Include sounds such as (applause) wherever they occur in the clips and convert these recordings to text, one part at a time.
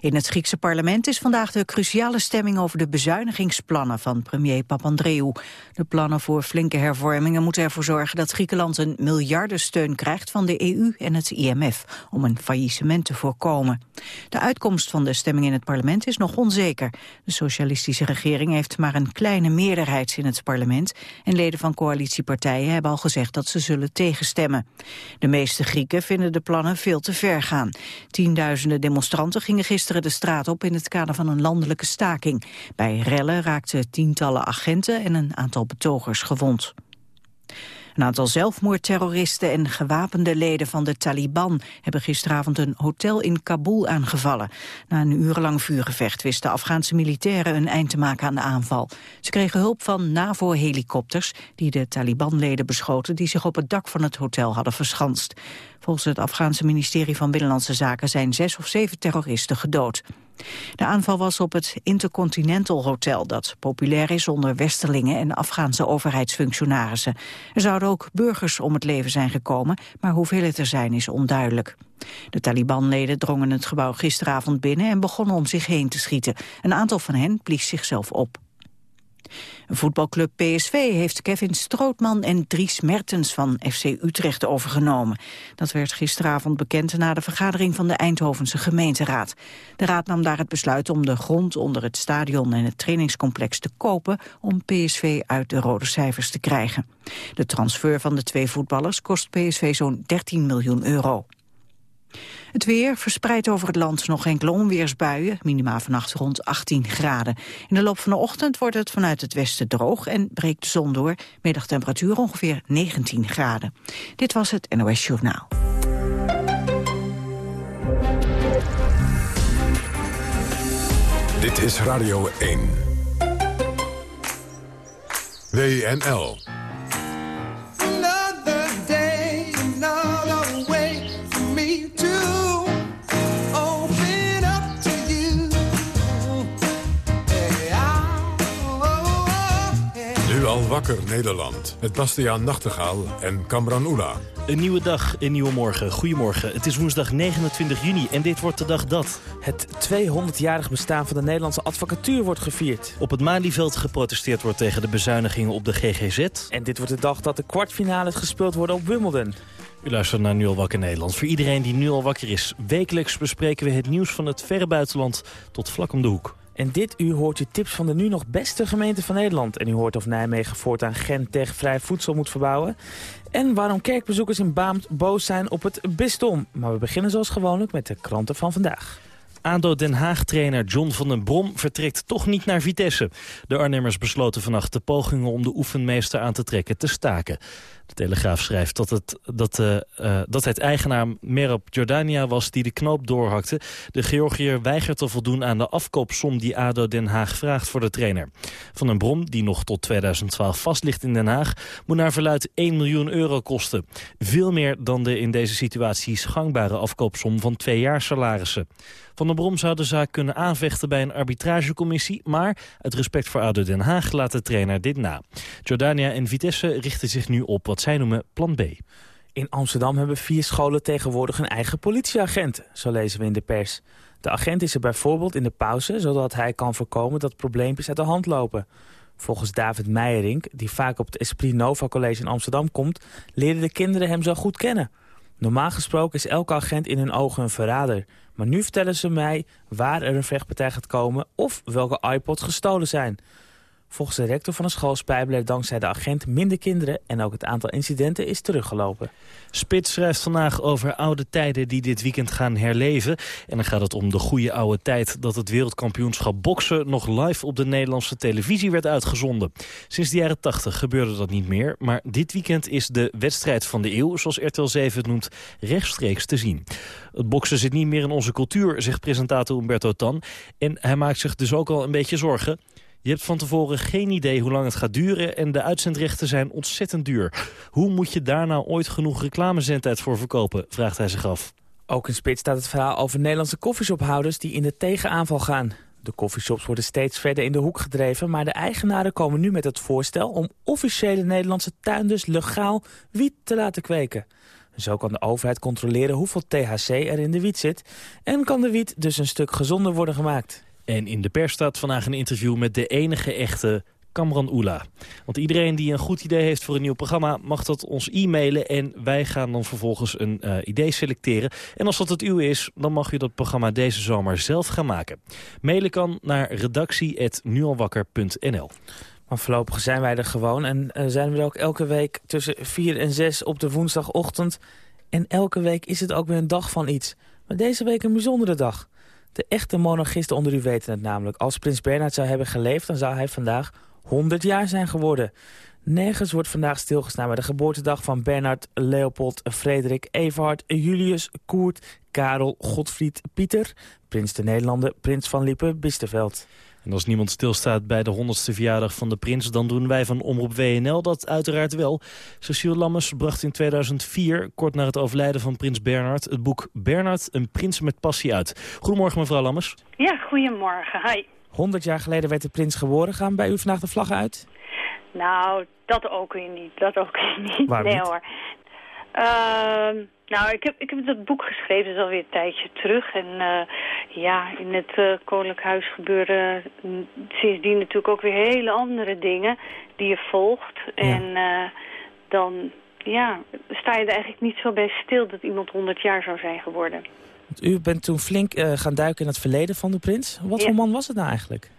In het Griekse parlement is vandaag de cruciale stemming over de bezuinigingsplannen van premier Papandreou. De plannen voor flinke hervormingen moeten ervoor zorgen dat Griekenland een miljardensteun krijgt van de EU en het IMF om een faillissement te voorkomen. De uitkomst van de stemming in het parlement is nog onzeker. De socialistische regering heeft maar een kleine meerderheid in het parlement en leden van coalitiepartijen hebben al gezegd dat ze zullen tegenstemmen. De meeste Grieken vinden de plannen veel te ver gaan. Tienduizenden demonstranten gingen gisteren de straat op in het kader van een landelijke staking. Bij rellen raakten tientallen agenten en een aantal betogers gewond. Een aantal zelfmoordterroristen en gewapende leden van de Taliban hebben gisteravond een hotel in Kabul aangevallen. Na een urenlang vuurgevecht wisten Afghaanse militairen een eind te maken aan de aanval. Ze kregen hulp van NAVO-helikopters die de Taliban-leden beschoten die zich op het dak van het hotel hadden verschanst. Volgens het Afghaanse ministerie van Binnenlandse Zaken zijn zes of zeven terroristen gedood. De aanval was op het Intercontinental Hotel, dat populair is onder westerlingen en Afghaanse overheidsfunctionarissen. Er zouden ook burgers om het leven zijn gekomen, maar hoeveel het er zijn is onduidelijk. De Taliban-leden drongen het gebouw gisteravond binnen en begonnen om zich heen te schieten. Een aantal van hen blies zichzelf op. Voetbalclub PSV heeft Kevin Strootman en Dries Mertens van FC Utrecht overgenomen. Dat werd gisteravond bekend na de vergadering van de Eindhovense gemeenteraad. De raad nam daar het besluit om de grond onder het stadion en het trainingscomplex te kopen om PSV uit de rode cijfers te krijgen. De transfer van de twee voetballers kost PSV zo'n 13 miljoen euro. Het weer verspreidt over het land nog enkele onweersbuien. Minima vannacht rond 18 graden. In de loop van de ochtend wordt het vanuit het westen droog en breekt de zon door. Middagtemperatuur ongeveer 19 graden. Dit was het NOS Journaal. Dit is Radio 1. WNL. Wakker Nederland. Met Bastiaan Nachtegaal en Kamran Oela. Een nieuwe dag, een nieuwe morgen. Goedemorgen. Het is woensdag 29 juni en dit wordt de dag dat... Het 200-jarig bestaan van de Nederlandse advocatuur wordt gevierd. Op het Malieveld geprotesteerd wordt tegen de bezuinigingen op de GGZ. En dit wordt de dag dat de kwartfinales gespeeld worden op Wimbledon. U luistert naar Nu al wakker Nederland. Voor iedereen die nu al wakker is. Wekelijks bespreken we het nieuws van het verre buitenland tot vlak om de hoek. En dit uur hoort u tips van de nu nog beste gemeente van Nederland. En u hoort of Nijmegen voortaan Gentech vrij voedsel moet verbouwen. En waarom kerkbezoekers in Baamt boos zijn op het bisdom. Maar we beginnen zoals gewoonlijk met de kranten van vandaag. ADO Den Haag-trainer John van den Brom vertrekt toch niet naar Vitesse. De Arnhemmers besloten vannacht de pogingen om de oefenmeester aan te trekken te staken. De Telegraaf schrijft dat het, dat, uh, uh, dat het eigenaar Merab Jordania was die de knoop doorhakte. De Georgiër weigert te voldoen aan de afkoopsom die ADO Den Haag vraagt voor de trainer. Van den Brom, die nog tot 2012 vast ligt in Den Haag, moet naar verluid 1 miljoen euro kosten. Veel meer dan de in deze situaties gangbare afkoopsom van twee jaar salarissen. Van der Brom zou de zaak kunnen aanvechten bij een arbitragecommissie... maar uit respect voor ADO Den Haag laat de trainer dit na. Jordania en Vitesse richten zich nu op wat zij noemen plan B. In Amsterdam hebben vier scholen tegenwoordig een eigen politieagent, zo lezen we in de pers. De agent is er bijvoorbeeld in de pauze, zodat hij kan voorkomen dat probleempjes uit de hand lopen. Volgens David Meijerink, die vaak op het Esprit Nova College in Amsterdam komt, leerden de kinderen hem zo goed kennen. Normaal gesproken is elke agent in hun ogen een verrader. Maar nu vertellen ze mij waar er een vechtpartij gaat komen of welke iPods gestolen zijn. Volgens de rector van de school spijbelen dankzij de agent minder kinderen... en ook het aantal incidenten is teruggelopen. Spits schrijft vandaag over oude tijden die dit weekend gaan herleven. En dan gaat het om de goede oude tijd dat het wereldkampioenschap boksen... nog live op de Nederlandse televisie werd uitgezonden. Sinds de jaren 80 gebeurde dat niet meer. Maar dit weekend is de wedstrijd van de eeuw, zoals RTL 7 het noemt, rechtstreeks te zien. Het boksen zit niet meer in onze cultuur, zegt presentator Umberto Tan. En hij maakt zich dus ook al een beetje zorgen... Je hebt van tevoren geen idee hoe lang het gaat duren... en de uitzendrechten zijn ontzettend duur. Hoe moet je daar nou ooit genoeg reclamezendtijd voor verkopen, vraagt hij zich af. Ook in Spits staat het verhaal over Nederlandse koffieshophouders... die in de tegenaanval gaan. De koffieshops worden steeds verder in de hoek gedreven... maar de eigenaren komen nu met het voorstel... om officiële Nederlandse tuinders legaal wiet te laten kweken. Zo kan de overheid controleren hoeveel THC er in de wiet zit... en kan de wiet dus een stuk gezonder worden gemaakt. En in de pers staat vandaag een interview met de enige echte Kamran Oela. Want iedereen die een goed idee heeft voor een nieuw programma... mag dat ons e-mailen en wij gaan dan vervolgens een uh, idee selecteren. En als dat het uw is, dan mag u dat programma deze zomer zelf gaan maken. Mailen kan naar redactie.nualwakker.nl. Maar voorlopig zijn wij er gewoon en uh, zijn we er ook elke week tussen 4 en 6 op de woensdagochtend. En elke week is het ook weer een dag van iets. Maar deze week een bijzondere dag. De echte monarchisten onder u weten het namelijk. Als prins Bernhard zou hebben geleefd, dan zou hij vandaag 100 jaar zijn geworden. Nergens wordt vandaag stilgestaan bij de geboortedag van Bernard, Leopold, Frederik, Everhard, Julius, Koert, Karel, Godfried, Pieter, prins de Nederlanden, prins van Liepen, Bisteveld. En als niemand stilstaat bij de 100ste verjaardag van de prins... dan doen wij van Omroep WNL dat uiteraard wel. Cecile Lammers bracht in 2004, kort na het overlijden van prins Bernard... het boek Bernard, een prins met passie uit. Goedemorgen, mevrouw Lammers. Ja, goedemorgen. Hi. 100 jaar geleden werd de prins geboren. Gaan bij u vandaag de vlag uit? Nou, dat ook weer niet. Dat ook weer niet. Waarom nee niet? hoor. Ehm, nou, ik heb, ik heb dat boek geschreven, dat is alweer een tijdje terug. En eh, ja, in het uh, Koninklijk Huis gebeuren mm, sindsdien natuurlijk ook weer hele andere dingen die je volgt. En eh, dan ja, sta je er eigenlijk niet zo bij stil dat iemand 100 jaar zou zijn geworden. U bent toen flink gaan duiken in het verleden van de prins. Wat Ja. voor man was het nou eigenlijk?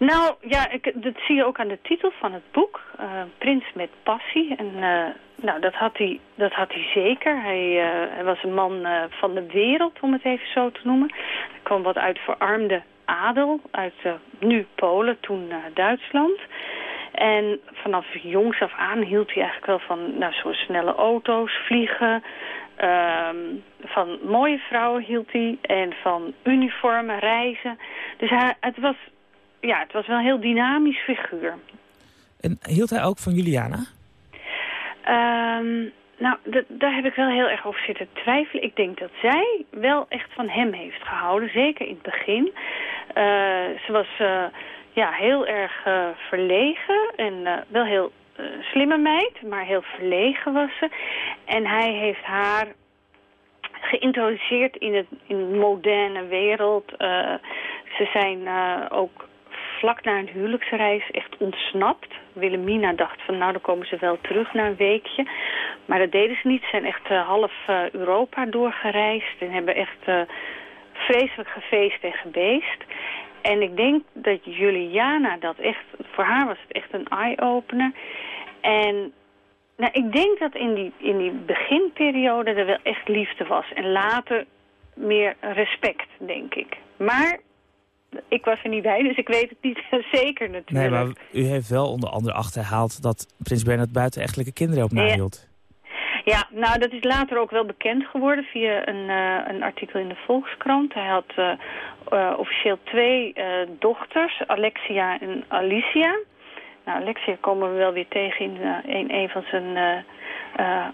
Nou, ja, dat zie je ook aan de titel van het boek. eh, Prins met passie. En eh, nou, dat had hij, dat had hij zeker. Hij, eh, hij was een man van de wereld, om het even zo te noemen. Hij kwam wat uit verarmde adel, uit nu Polen, toen Duitsland. En vanaf jongs af aan hield hij eigenlijk wel van nou, zo'n snelle auto's, vliegen... Ehm, van mooie vrouwen hield hij en van uniformen, reizen. Dus hij, het was ja, het was wel een heel dynamisch figuur. En hield hij ook van Juliana? Ehm, nou, daar heb ik wel heel erg over zitten twijfelen. Ik denk dat zij wel echt van hem heeft gehouden, zeker in het begin. Eh, ze was eh, ja, heel erg eh, verlegen en wel heel slimme meid, maar heel verlegen was ze. En hij heeft haar geïntroduceerd in, het, in de moderne wereld. Ze zijn ook vlak na een huwelijksreis echt ontsnapt. Wilhelmina dacht van nou dan komen ze wel terug na een weekje. Maar dat deden ze niet. Ze zijn echt eh, half eh, Europa doorgereisd en hebben echt eh, vreselijk gefeest en gebeest. En ik denk dat Juliana dat echt, voor haar was het echt een eye-opener. En nou, ik denk dat in die, in die beginperiode er wel echt liefde was. En later meer respect, denk ik. Maar ik was er niet bij, dus ik weet het niet (laughs) zeker natuurlijk. Nee, maar u heeft wel onder andere achterhaald dat prins Bernhard buitenechtelijke kinderen op nahield. Ja, nou dat is later ook wel bekend geworden via een, eh, een artikel in de Volkskrant. Hij had eh, eh, officieel twee dochters, Alexia en Alicia. Nou, Alexia komen we wel weer tegen in, in een van zijn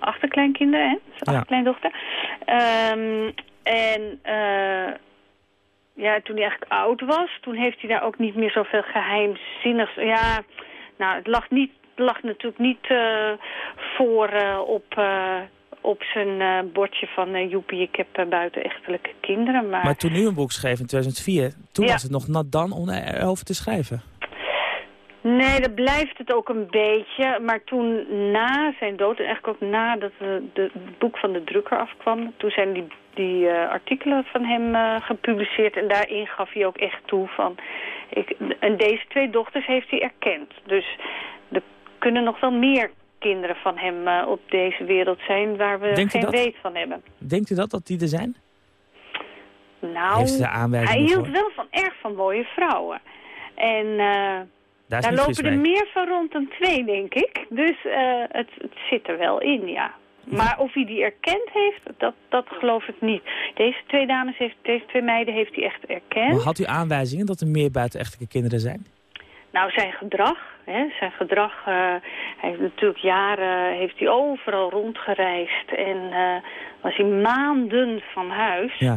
achterkleinkinderen, hè? Zijn Ja. achterkleindochter. Ehm, en ja, toen hij eigenlijk oud was, toen heeft hij daar ook niet meer zoveel geheimzinnigs... Ja, nou, het lag, niet, het lag natuurlijk niet eh, voor eh, op, eh, op zijn bordje van... joepie, ik heb buitenechtelijke kinderen, maar... Maar toen u een boek schreef in 2004, toen Ja. was het nog nat dan om erover te schrijven. Nee, dat blijft het ook een beetje. Maar toen na zijn dood, en eigenlijk ook nadat het boek van de drukker afkwam... toen zijn die, die eh, artikelen van hem eh, gepubliceerd. En daarin gaf hij ook echt toe van... Ik, en deze twee dochters heeft hij erkend. Dus er kunnen nog wel meer kinderen van hem eh, op deze wereld zijn... waar we Denkt geen dat? weet van hebben. Denkt u dat, dat die er zijn? Nou, hij hield wel van erg van mooie vrouwen. En... Daar Daar lopen er mee. meer van rond dan twee, denk ik. Dus het, het zit er wel in, ja. Maar of hij die erkend heeft, dat, dat geloof ik niet. Deze twee dames, heeft, deze twee meiden heeft hij echt erkend. Maar had u aanwijzingen dat er meer buitenechtelijke kinderen zijn? Nou, zijn gedrag, hè, zijn gedrag, eh, hij heeft natuurlijk jaren, heeft hij overal rondgereisd en eh, was hij maanden van huis. Ja.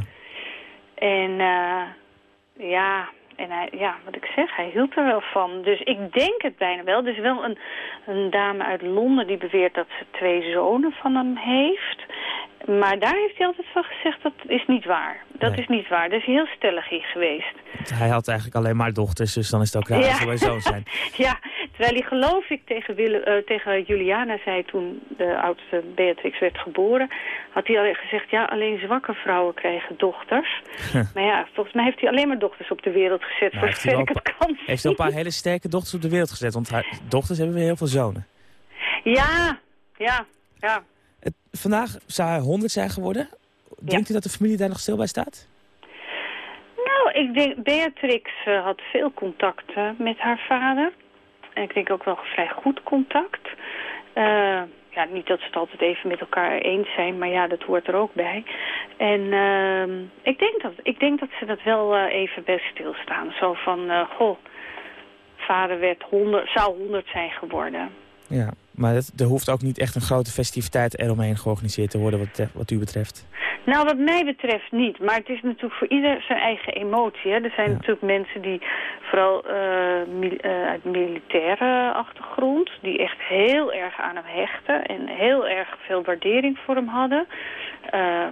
En eh, ja, En hij, ja, wat ik zeg, hij hield er wel van. Dus ik denk het bijna wel. Er is wel een, een dame uit Londen die beweert dat ze twee zonen van hem heeft. Maar daar heeft hij altijd van gezegd, dat is niet waar. Dat is niet waar. Daar is heel stellig in geweest. Hij had eigenlijk alleen maar dochters, dus dan is het ook raar ja. dat zoon zijn. (laughs) ja, terwijl hij geloof ik tegen, Wille, uh, tegen Juliana zei toen de oudste Beatrix werd geboren... had hij al gezegd, ja, alleen zwakke vrouwen krijgen dochters. maar ja, volgens mij heeft hij alleen maar dochters op de wereld gezet, voor zover ik het kan Heeft hij een paar hele sterke dochters op de wereld gezet, want haar, dochters hebben weer heel veel zonen. Ja, ja, ja. Het, vandaag zou hij 100 zijn geworden. Denkt u dat de familie daar nog stil bij staat? Nou, ik denk, Beatrix uh, had veel contact uh, met haar vader. En ik denk ook wel vrij goed contact. Uh, ja, niet dat ze het altijd even met elkaar eens zijn, maar ja, dat hoort er ook bij. En ehm, ik, denk dat, ik denk dat ze dat wel even best stilstaan. Zo van, goh, vader werd 100, zou 100 zijn geworden. Ja, maar het, er hoeft ook niet echt een grote festiviteit eromheen georganiseerd te worden wat, wat u betreft. Nou, wat mij betreft niet. Maar het is natuurlijk voor ieder zijn eigen emotie. Hè. Er zijn natuurlijk mensen die vooral uh, mil uh, uit militaire achtergrond... die echt heel erg aan hem hechten en heel erg veel waardering voor hem hadden. Uh,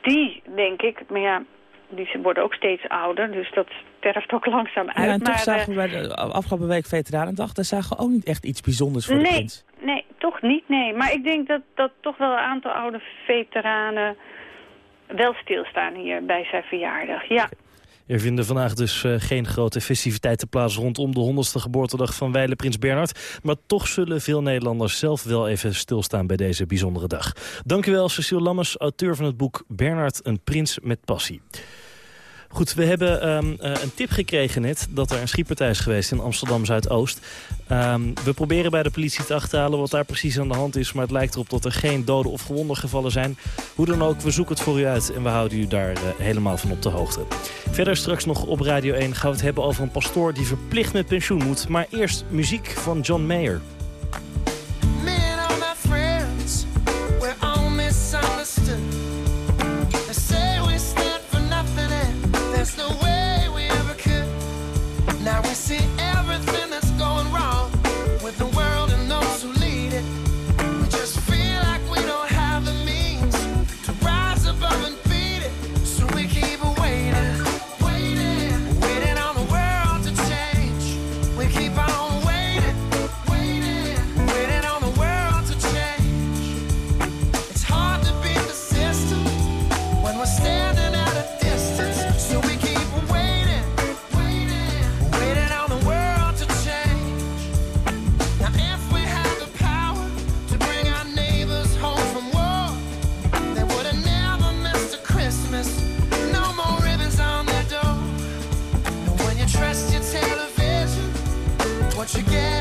die, denk ik, maar ja, die worden ook steeds ouder, dus dat sterft ook langzaam uit. Ja, en toch zagen we bij de afgelopen week Veteranendag, daar zagen we ook niet echt iets bijzonders voor nee, de prins. Nee, toch niet, nee. Maar ik denk dat, dat toch wel een aantal oude veteranen wel stilstaan hier bij zijn verjaardag, ja. Er vinden vandaag dus uh, geen grote festiviteiten plaats rondom de 100ste geboortedag van Weile Prins Bernhard. Maar toch zullen veel Nederlanders zelf wel even stilstaan bij deze bijzondere dag. Dank u wel, Cecile Lammers, auteur van het boek Bernhard, een prins met passie. Goed, we hebben um, een tip gekregen net dat er een schietpartij is geweest in Amsterdam-Zuidoost. Um, we proberen bij de politie te achterhalen wat daar precies aan de hand is... maar het lijkt erop dat er geen doden of gewonden gevallen zijn. Hoe dan ook, we zoeken het voor u uit en we houden u daar uh, helemaal van op de hoogte. Verder straks nog op Radio 1 gaan we het hebben over een pastoor die verplicht met pensioen moet. Maar eerst muziek van John Mayer. what you get.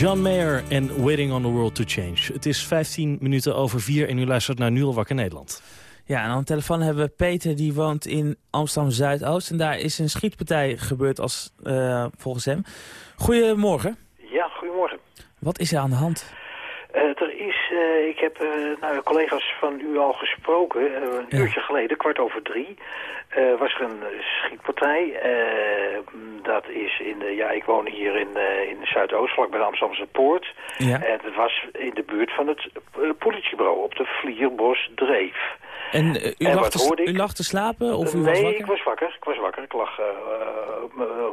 John Mayer en Waiting on the World to Change. Het is 15 minuten over 4 en u luistert naar Nu al wakker Nederland. Ja, en aan de telefoon hebben we Peter, die woont in Amsterdam-Zuidoost. En daar is een schietpartij gebeurd als, uh, volgens hem. Goedemorgen. Ja, goedemorgen. Wat is er aan de hand? Uh, er is, uh, ik heb uh, nou, collega's van u al gesproken, een ja. uurtje geleden, kwart over drie, was er een schietpartij. dat is in de, ja, ik woon hier in, in Zuidoost, vlak bij de Amsterdamse Poort. Ja. En het was in de buurt van het politiebureau op de Vlierbos Dreef. En u, en lag te, u, lag te, slapen? Of u nee, was wakker? ik was wakker. Ik was wakker. Ik lag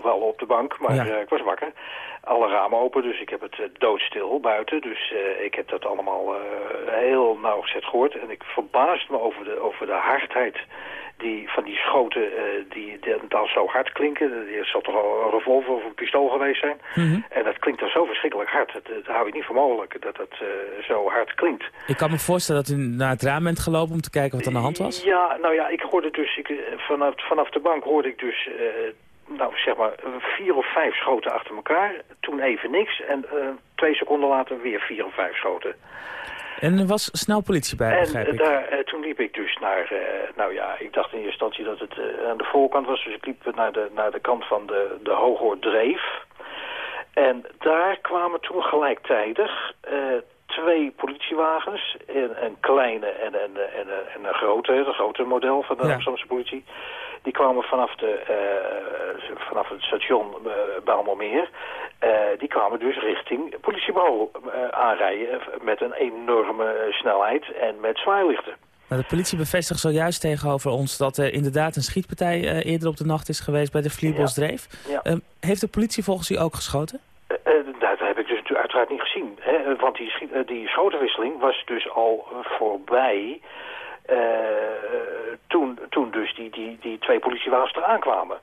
wel op de bank, maar ja. ik was wakker alle ramen open, dus ik heb het doodstil buiten. Dus uh, ik heb dat allemaal uh, heel nauwgezet gehoord. En ik verbaasd me over de, over de hardheid die, van die schoten uh, die, die dan zo hard klinken. Er zal toch al een revolver of een pistool geweest zijn. Mm -hmm. En dat klinkt dan zo verschrikkelijk hard. Dat, dat hou je niet voor mogelijk, dat dat zo hard klinkt. Ik kan me voorstellen dat u naar het raam bent gelopen om te kijken wat aan de hand was? Ja, nou ja, ik hoorde dus, ik, vanaf, vanaf de bank hoorde ik dus nou zeg maar vier of vijf schoten achter elkaar. Toen even niks en uh, twee seconden later weer vier of vijf schoten. En er was snel politie bij, begrijp en, ik. Daar, uh, toen liep ik dus naar, uh, nou ja, ik dacht in eerste instantie dat het aan de voorkant was. Dus ik liep naar de, naar de kant van de, de Hooghoordreef. En daar kwamen toen gelijktijdig twee politiewagens, een, een kleine en een, en, een, en een grote, de grote model van de ja. Amsterdamse politie. Die kwamen vanaf, de, uh, vanaf het station uh. Uh, die kwamen dus richting politiebureau aanrijden met een enorme snelheid en met zwaailichten. Nou, de politie bevestigt zojuist tegenover ons dat er inderdaad een schietpartij eerder op de nacht is geweest bij de Vlierbosdreef. Ja. Ja. heeft de politie volgens u ook geschoten? dat heb ik dus uiteraard niet gezien. Hè? Want die, die schotenwisseling was dus al voorbij... Uh, toen, toen dus die, die, die twee politiewagens eraan kwamen.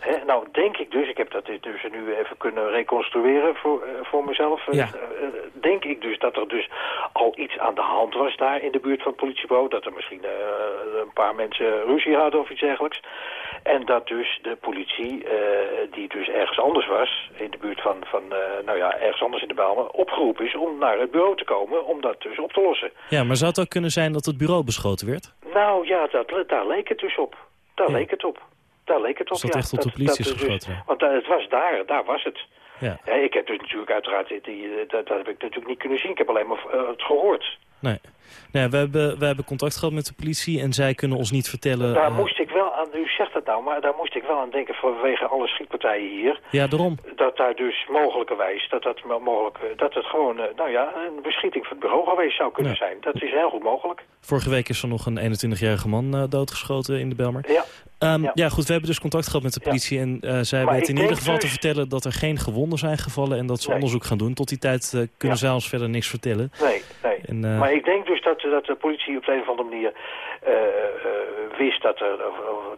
He, nou denk ik dus, ik heb dat dus nu even kunnen reconstrueren voor, uh, voor mezelf. Ja. Uh, denk ik dus dat er dus al iets aan de hand was daar in de buurt van het politiebureau. Dat er misschien een paar mensen ruzie hadden of iets dergelijks. En dat dus de politie, die dus ergens anders was, in de buurt van, van nou ja, ergens anders in de Bijlmer, opgeroepen is om naar het bureau te komen om dat dus op te lossen. Ja, maar zou het ook kunnen zijn dat het bureau beschoten werd? Nou ja, dat, daar leek het dus op. Daar ja. leek het op. Daar leek het op, dus dat ja. echt op de politie is geschoten? Dus, want uh, het was daar, daar was het. Ja. ja. ik heb dus natuurlijk uiteraard, die, dat, dat heb ik natuurlijk niet kunnen zien. Ik heb alleen maar uh, het gehoord. Nee. nee we, hebben, we hebben contact gehad met de politie en zij kunnen ons niet vertellen... Daar uh, moest ik u zegt het nou, maar daar moest ik wel aan denken vanwege alle schietpartijen hier. Ja, daarom. Dat daar dus mogelijkerwijs, dat dat mogelijk, dat het gewoon, nou ja, een beschieting van het bureau geweest zou kunnen ja. zijn. Dat is heel goed mogelijk. Vorige week is er nog een 21-jarige man uh, doodgeschoten in de Belmer. Ja. Um, ja. ja. goed, we hebben dus contact gehad met de politie ja. en uh, zij maar weten in ieder geval dus... te vertellen dat er geen gewonden zijn gevallen en dat ze nee. onderzoek gaan doen. Tot die tijd uh, kunnen zij ons verder niks vertellen. Nee, nee. En, maar ik denk dus dat, dat de politie op de een of andere manier wist, dat er,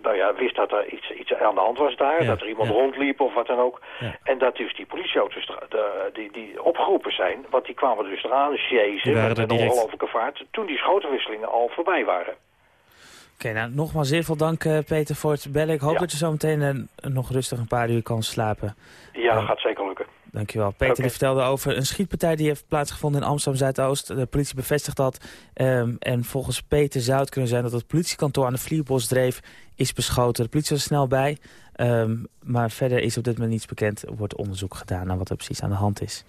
nou ja, wist dat er iets, iets aan de hand was daar, dat er iemand rondliep of wat dan ook. En dat dus die politieauto's de, die, die opgeroepen zijn, want die kwamen dus eraan, jezen, met een ongelofelijke vaart, toen die schotenwisselingen al voorbij waren. Oké, okay, nou nogmaals zeer veel dank uh, Peter voor het bellen. Ik hoop ja. dat je zo meteen uh, nog rustig een paar uur kan slapen. Ja, dat uh, gaat zeker lukken. Dankjewel. Peter okay. die vertelde over een schietpartij die heeft plaatsgevonden in Amsterdam-Zuidoost. De politie bevestigt dat. Um, en volgens Peter zou het kunnen zijn dat het politiekantoor aan de Vlierbosdreef is beschoten. De politie was snel bij. Um, maar verder is op dit moment niets bekend. Er wordt onderzoek gedaan naar wat er precies aan de hand is.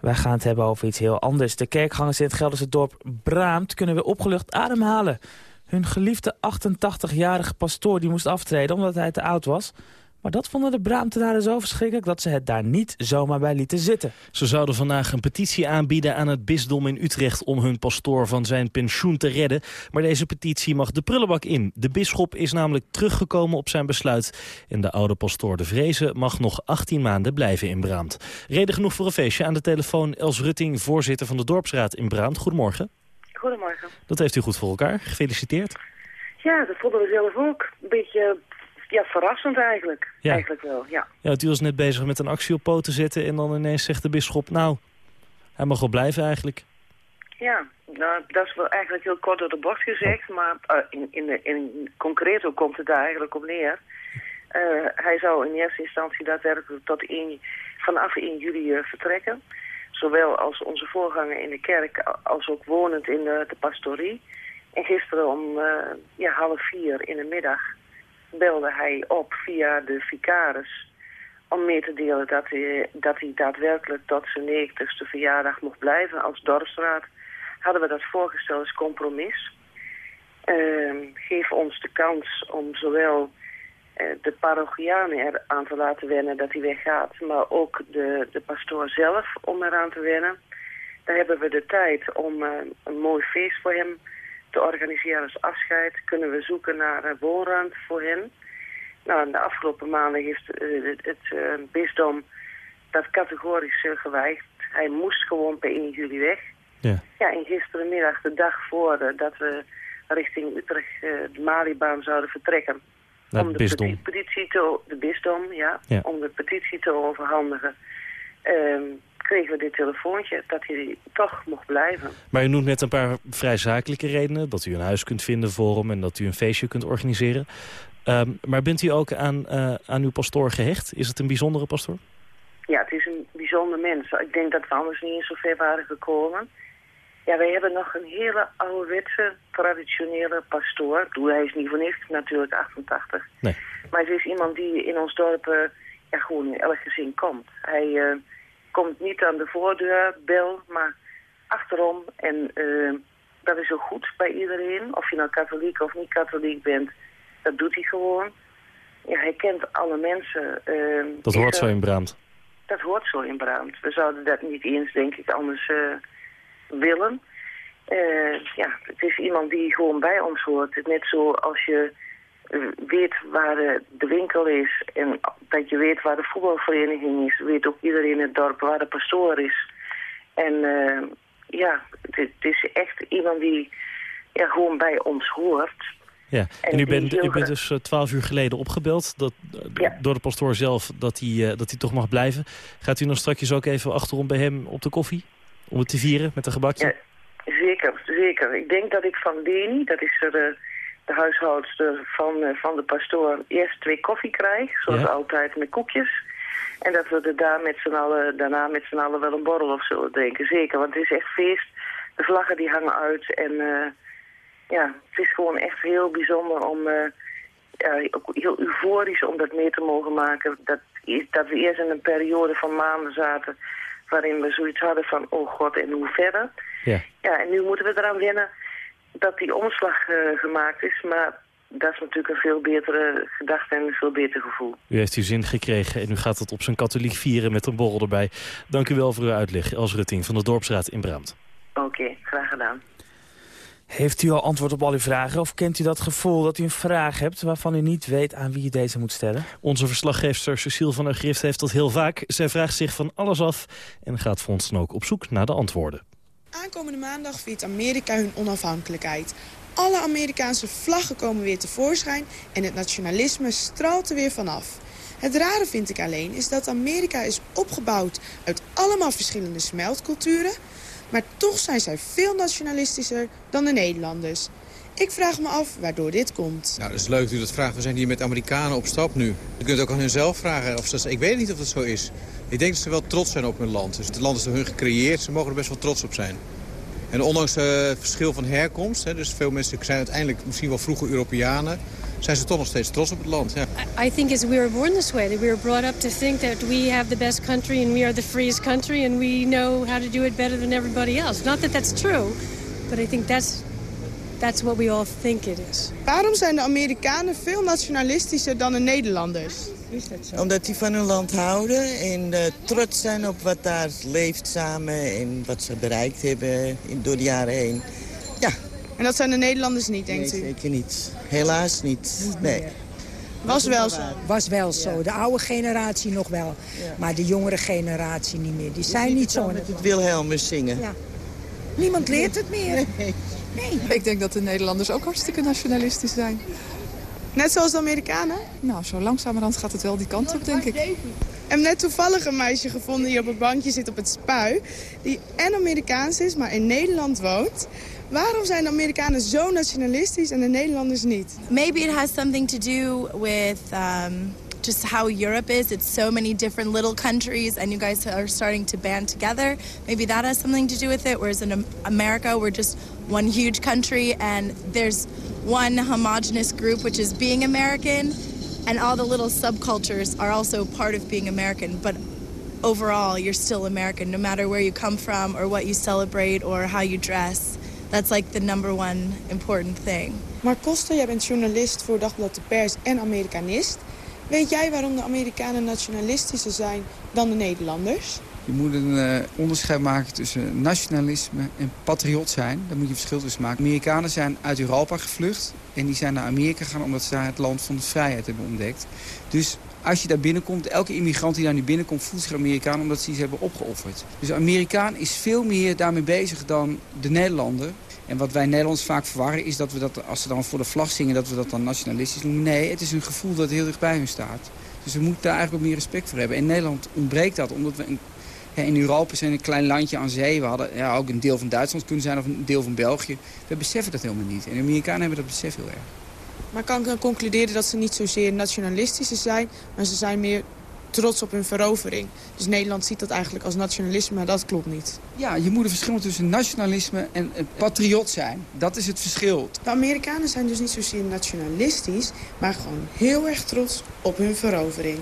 Wij gaan het hebben over iets heel anders. De kerkgangers in het Gelderse dorp Braamt kunnen weer opgelucht ademhalen. Hun geliefde 88-jarige pastoor die moest aftreden omdat hij te oud was. Maar dat vonden de Braamtenaren zo verschrikkelijk dat ze het daar niet zomaar bij lieten zitten. Ze zouden vandaag een petitie aanbieden aan het bisdom in Utrecht om hun pastoor van zijn pensioen te redden. Maar deze petitie mag de prullenbak in. De bisschop is namelijk teruggekomen op zijn besluit. En de oude pastoor de Vrezen mag nog 18 maanden blijven in Braamt. Reden genoeg voor een feestje. Aan de telefoon Els Rutting, voorzitter van de dorpsraad in Braamt. Goedemorgen. Goedemorgen. Dat heeft u goed voor elkaar. Gefeliciteerd. Ja, dat vonden we zelf ook. Een beetje ja, verrassend eigenlijk. Ja. Eigenlijk wel, ja. Ja, u was net bezig met een actie op poten zetten en dan ineens zegt de bisschop... nou, hij mag wel blijven eigenlijk. Ja, nou, dat is wel eigenlijk heel kort door de bocht gezegd, oh. maar uh, in, in, de, in concreto komt het daar eigenlijk op neer. Uh, hij zou in eerste instantie daadwerkelijk tot 1, vanaf 1 juli uh, vertrekken. Zowel als onze voorganger in de kerk als ook wonend in de, de pastorie. En gisteren om ja, half vier in de middag belde hij op via de vicaris om mee te delen dat hij, dat hij daadwerkelijk tot zijn 90ste verjaardag mocht blijven als dorpsraad. Hadden we dat voorgesteld als compromis. Uh, geef ons de kans om zowel uh, de parochianen eraan te laten wennen dat hij weggaat, maar ook de, de pastoor zelf om eraan te wennen. Daar hebben we de tijd om uh, een mooi feest voor hem te organiseren als afscheid. Kunnen we zoeken naar woonruimte voor hen. Nou, de afgelopen maanden heeft uh, het, het uh, bisdom dat categorisch uh, geweigerd. Hij moest gewoon per 1 juli weg. Ja. ja, en gisterenmiddag, de dag voor dat we richting Utrecht de Malibaan zouden vertrekken. Naar om de bisdom. petitie te, de bisdom, ja, ja, om de petitie te overhandigen. Ehm, kregen we dit telefoontje dat hij toch mocht blijven. Maar u noemt net een paar vrij zakelijke redenen. Dat u een huis kunt vinden voor hem en dat u een feestje kunt organiseren. Um, maar bent u ook aan, uh, aan uw pastoor gehecht? Is het een bijzondere pastoor? Ja, het is een bijzonder mens. Ik denk dat we anders niet in zo ver waren gekomen. Ja, wij hebben nog een hele ouderwetse, traditionele pastoor. Hij is niet voor niks natuurlijk 88. Nee. Maar het is iemand die in ons dorp uh, ja, gewoon in elk gezin komt. Hij uh, komt niet aan de voordeur, bel, maar achterom. En dat is ook goed bij iedereen. Of je nou katholiek of niet katholiek bent dat doet hij gewoon. Ja, hij kent alle mensen. Uh, dat hoort zo in Braamt. Dat hoort zo in Braamt. We zouden dat niet eens, denk ik, anders uh, willen. Ja, het is iemand die gewoon bij ons hoort. Net zoals je eh, weet waar de, de, winkel is en dat je weet waar de voetbalvereniging is, weet ook iedereen in het dorp waar de pastoor is. En ja, het, het, is echt iemand die ja, gewoon bij ons hoort. Ja, en, u, bent, u bent dus eh, twaalf uur geleden opgebeld dat, eh, door de pastoor zelf dat hij, uh, dat hij toch mag blijven. Gaat u nog straks ook even achterom bij hem op de koffie? Om het te vieren met een gebakje? Ja, zeker, zeker. Ik denk dat ik van Deni, dat is de, de huishoudster van, van de pastoor, eerst twee koffie krijg. Zoals altijd met koekjes. En dat we er daar met z'n allen, daarna met z'n allen wel een borrel of zo drinken. Zeker, want het is echt feest. De vlaggen die hangen uit en ja, het is gewoon echt heel bijzonder om... Uh, ja, ook heel euforisch om dat mee te mogen maken. Dat, dat we eerst in een periode van maanden zaten... waarin we zoiets hadden van, oh god, en hoe verder? Ja. Ja, en nu moeten we eraan wennen dat die omslag uh, gemaakt is. Maar dat is natuurlijk een veel betere gedachte en een veel beter gevoel. U heeft uw zin gekregen en u gaat het op zijn katholiek vieren met een borrel erbij. Dank u wel voor uw uitleg, Els Rutting van de Dorpsraad in Braamt. Oké, graag gedaan. Heeft u al antwoord op al uw vragen of kent u dat gevoel dat u een vraag hebt... waarvan u niet weet aan wie u deze moet stellen? Onze verslaggever Cecile van der Grift heeft dat heel vaak. Zij vraagt zich van alles af en gaat voor ons dan ook op zoek naar de antwoorden. Aankomende maandag viert Amerika hun onafhankelijkheid. Alle Amerikaanse vlaggen komen weer tevoorschijn en het nationalisme straalt er weer vanaf. Het rare vind ik alleen is dat Amerika is opgebouwd uit allemaal verschillende smeltculturen... Maar toch zijn zij veel nationalistischer dan de Nederlanders. Ik vraag me af waardoor dit komt. Nou, dat is leuk dat u dat vraagt. We zijn hier met Amerikanen op stap nu. U kunt ook aan hunzelf vragen. Of ze, ik weet niet of dat zo is. Ik denk dat ze wel trots zijn op hun land. Dus het land is door hun gecreëerd. Ze mogen er best wel trots op zijn. En ondanks het verschil van herkomst... Hè, dus veel mensen zijn uiteindelijk misschien wel vroege Europeanen zijn ze toch nog steeds trots op het land. Ja. I think as we were born this way, that we were brought up to think that we have the best country and we are the freest country and we know how to do it better than everybody else. Not that that's true, but I think that's that's what we all think it is. Waarom zijn de Amerikanen veel nationalistischer dan de Nederlanders? Omdat die van hun land houden en uh, trots zijn op wat daar leeft samen en wat ze bereikt hebben in, door de jaren heen. Ja, en dat zijn de Nederlanders niet, denkt nee, u? zeker niet. Helaas niet. Nee. Was wel zo. Was wel zo. De oude generatie nog wel. Maar de jongere generatie niet meer. Die zijn niet zo. Met het Wilhelmus zingen. Ja. Niemand leert het meer. Nee. Ik denk dat de Nederlanders ook hartstikke nationalistisch zijn. Net zoals de Amerikanen? Nou, zo langzamerhand gaat het wel die kant op, denk ik. Ik heb net toevallig een meisje gevonden die op een bankje zit op het spui. Die en Amerikaans is, maar in Nederland woont. Waarom zijn de Amerikanen zo nationalistisch en de Nederlanders niet? Maybe it has something to do with um, just how Europe is. It's so many different little countries, and you guys are starting to band together. Maybe that has something to do with it. Whereas in America, we're just one huge country, and there's one homogenous group, which is being American, and all the little subcultures are also part of being American. But overall, you're still American, no matter where you come from, or what you celebrate, or how you dress. That's like the number one important thing. Mark Koster, jij bent journalist voor Dagblad de Pers en Amerikanist. Weet jij waarom de Amerikanen nationalistischer zijn dan de Nederlanders? Je moet een uh, onderscheid maken tussen nationalisme en patriot zijn. Daar moet je verschil tussen maken. Amerikanen zijn uit Europa gevlucht en die zijn naar Amerika gegaan omdat ze daar het land van de vrijheid hebben ontdekt. Dus als je daar binnenkomt, elke immigrant die daar nu binnenkomt voelt zich Amerikaan omdat ze iets hebben opgeofferd. Dus Amerikaan is veel meer daarmee bezig dan de Nederlander. En wat wij Nederlanders vaak verwarren is dat we dat, als ze dan voor de vlag zingen, dat we dat dan nationalistisch noemen. Nee, het is een gevoel dat heel dicht bij hun staat. Dus we moeten daar eigenlijk ook meer respect voor hebben. In Nederland ontbreekt dat, omdat we... Een, in Europa zijn een klein landje aan zee. We hadden ja, ook een deel van Duitsland kunnen zijn of een deel van België. We beseffen dat helemaal niet. En de Amerikanen hebben dat besef heel erg. Maar kan ik dan concluderen dat ze niet zozeer nationalistische zijn... maar ze zijn meer trots op hun verovering. Dus Nederland ziet dat eigenlijk als nationalisme, maar dat klopt niet. Ja, je moet een verschil tussen nationalisme en patriot zijn. Dat is het verschil. De Amerikanen zijn dus niet zozeer nationalistisch... maar gewoon heel erg trots op hun verovering.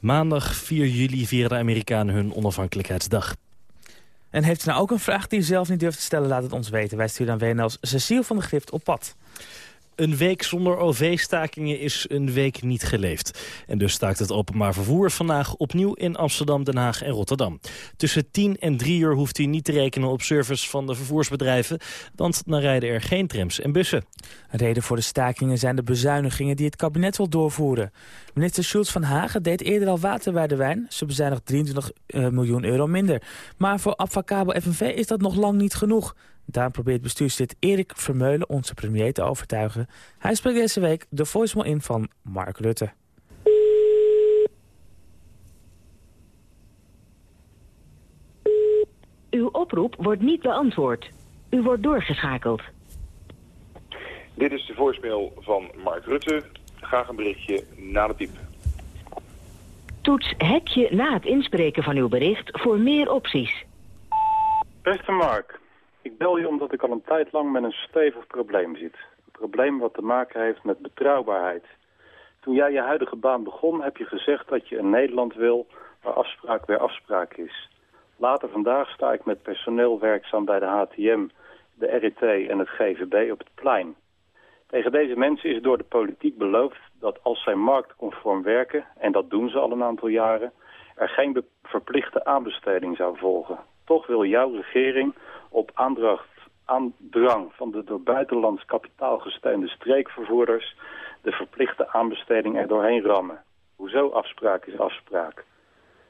Maandag 4 juli vieren de Amerikanen hun onafhankelijkheidsdag. En heeft u nou ook een vraag die u zelf niet durft te stellen, laat het ons weten. Wij sturen dan WNL's Cecile van de Grift op pad. Een week zonder OV-stakingen is een week niet geleefd. En dus staakt het openbaar vervoer vandaag opnieuw in Amsterdam, Den Haag en Rotterdam. Tussen 10 en 3 uur hoeft u niet te rekenen op service van de vervoersbedrijven... want dan rijden er geen trams en bussen. reden voor de stakingen zijn de bezuinigingen die het kabinet wil doorvoeren. Minister Schulz van Hagen deed eerder al water bij de wijn. Ze bezuinigt 23 uh, miljoen euro minder. Maar voor Abfacabo FNV is dat nog lang niet genoeg. Daarom probeert bestuurslid Erik Vermeulen onze premier te overtuigen. Hij spreekt deze week de voicemail in van Mark Rutte. Uw oproep wordt niet beantwoord. U wordt doorgeschakeld. Dit is de voicemail van Mark Rutte. Graag een berichtje na de piep. Toets hekje na het inspreken van uw bericht voor meer opties. Beste Mark, ik bel je omdat ik al een tijd lang met een stevig probleem zit. Een probleem wat te maken heeft met betrouwbaarheid. Toen jij je huidige baan begon heb je gezegd dat je een Nederland wil waar afspraak weer afspraak is. Later vandaag sta ik met personeel werkzaam bij de HTM, de RET en het GVB op het plein. Tegen deze mensen is door de politiek beloofd dat als zij marktconform werken, en dat doen ze al een aantal jaren, er geen verplichte aanbesteding zou volgen. Toch wil jouw regering op aandracht, aandrang van de door buitenlands kapitaal gesteunde streekvervoerders de verplichte aanbesteding er doorheen rammen. Hoezo afspraak is afspraak?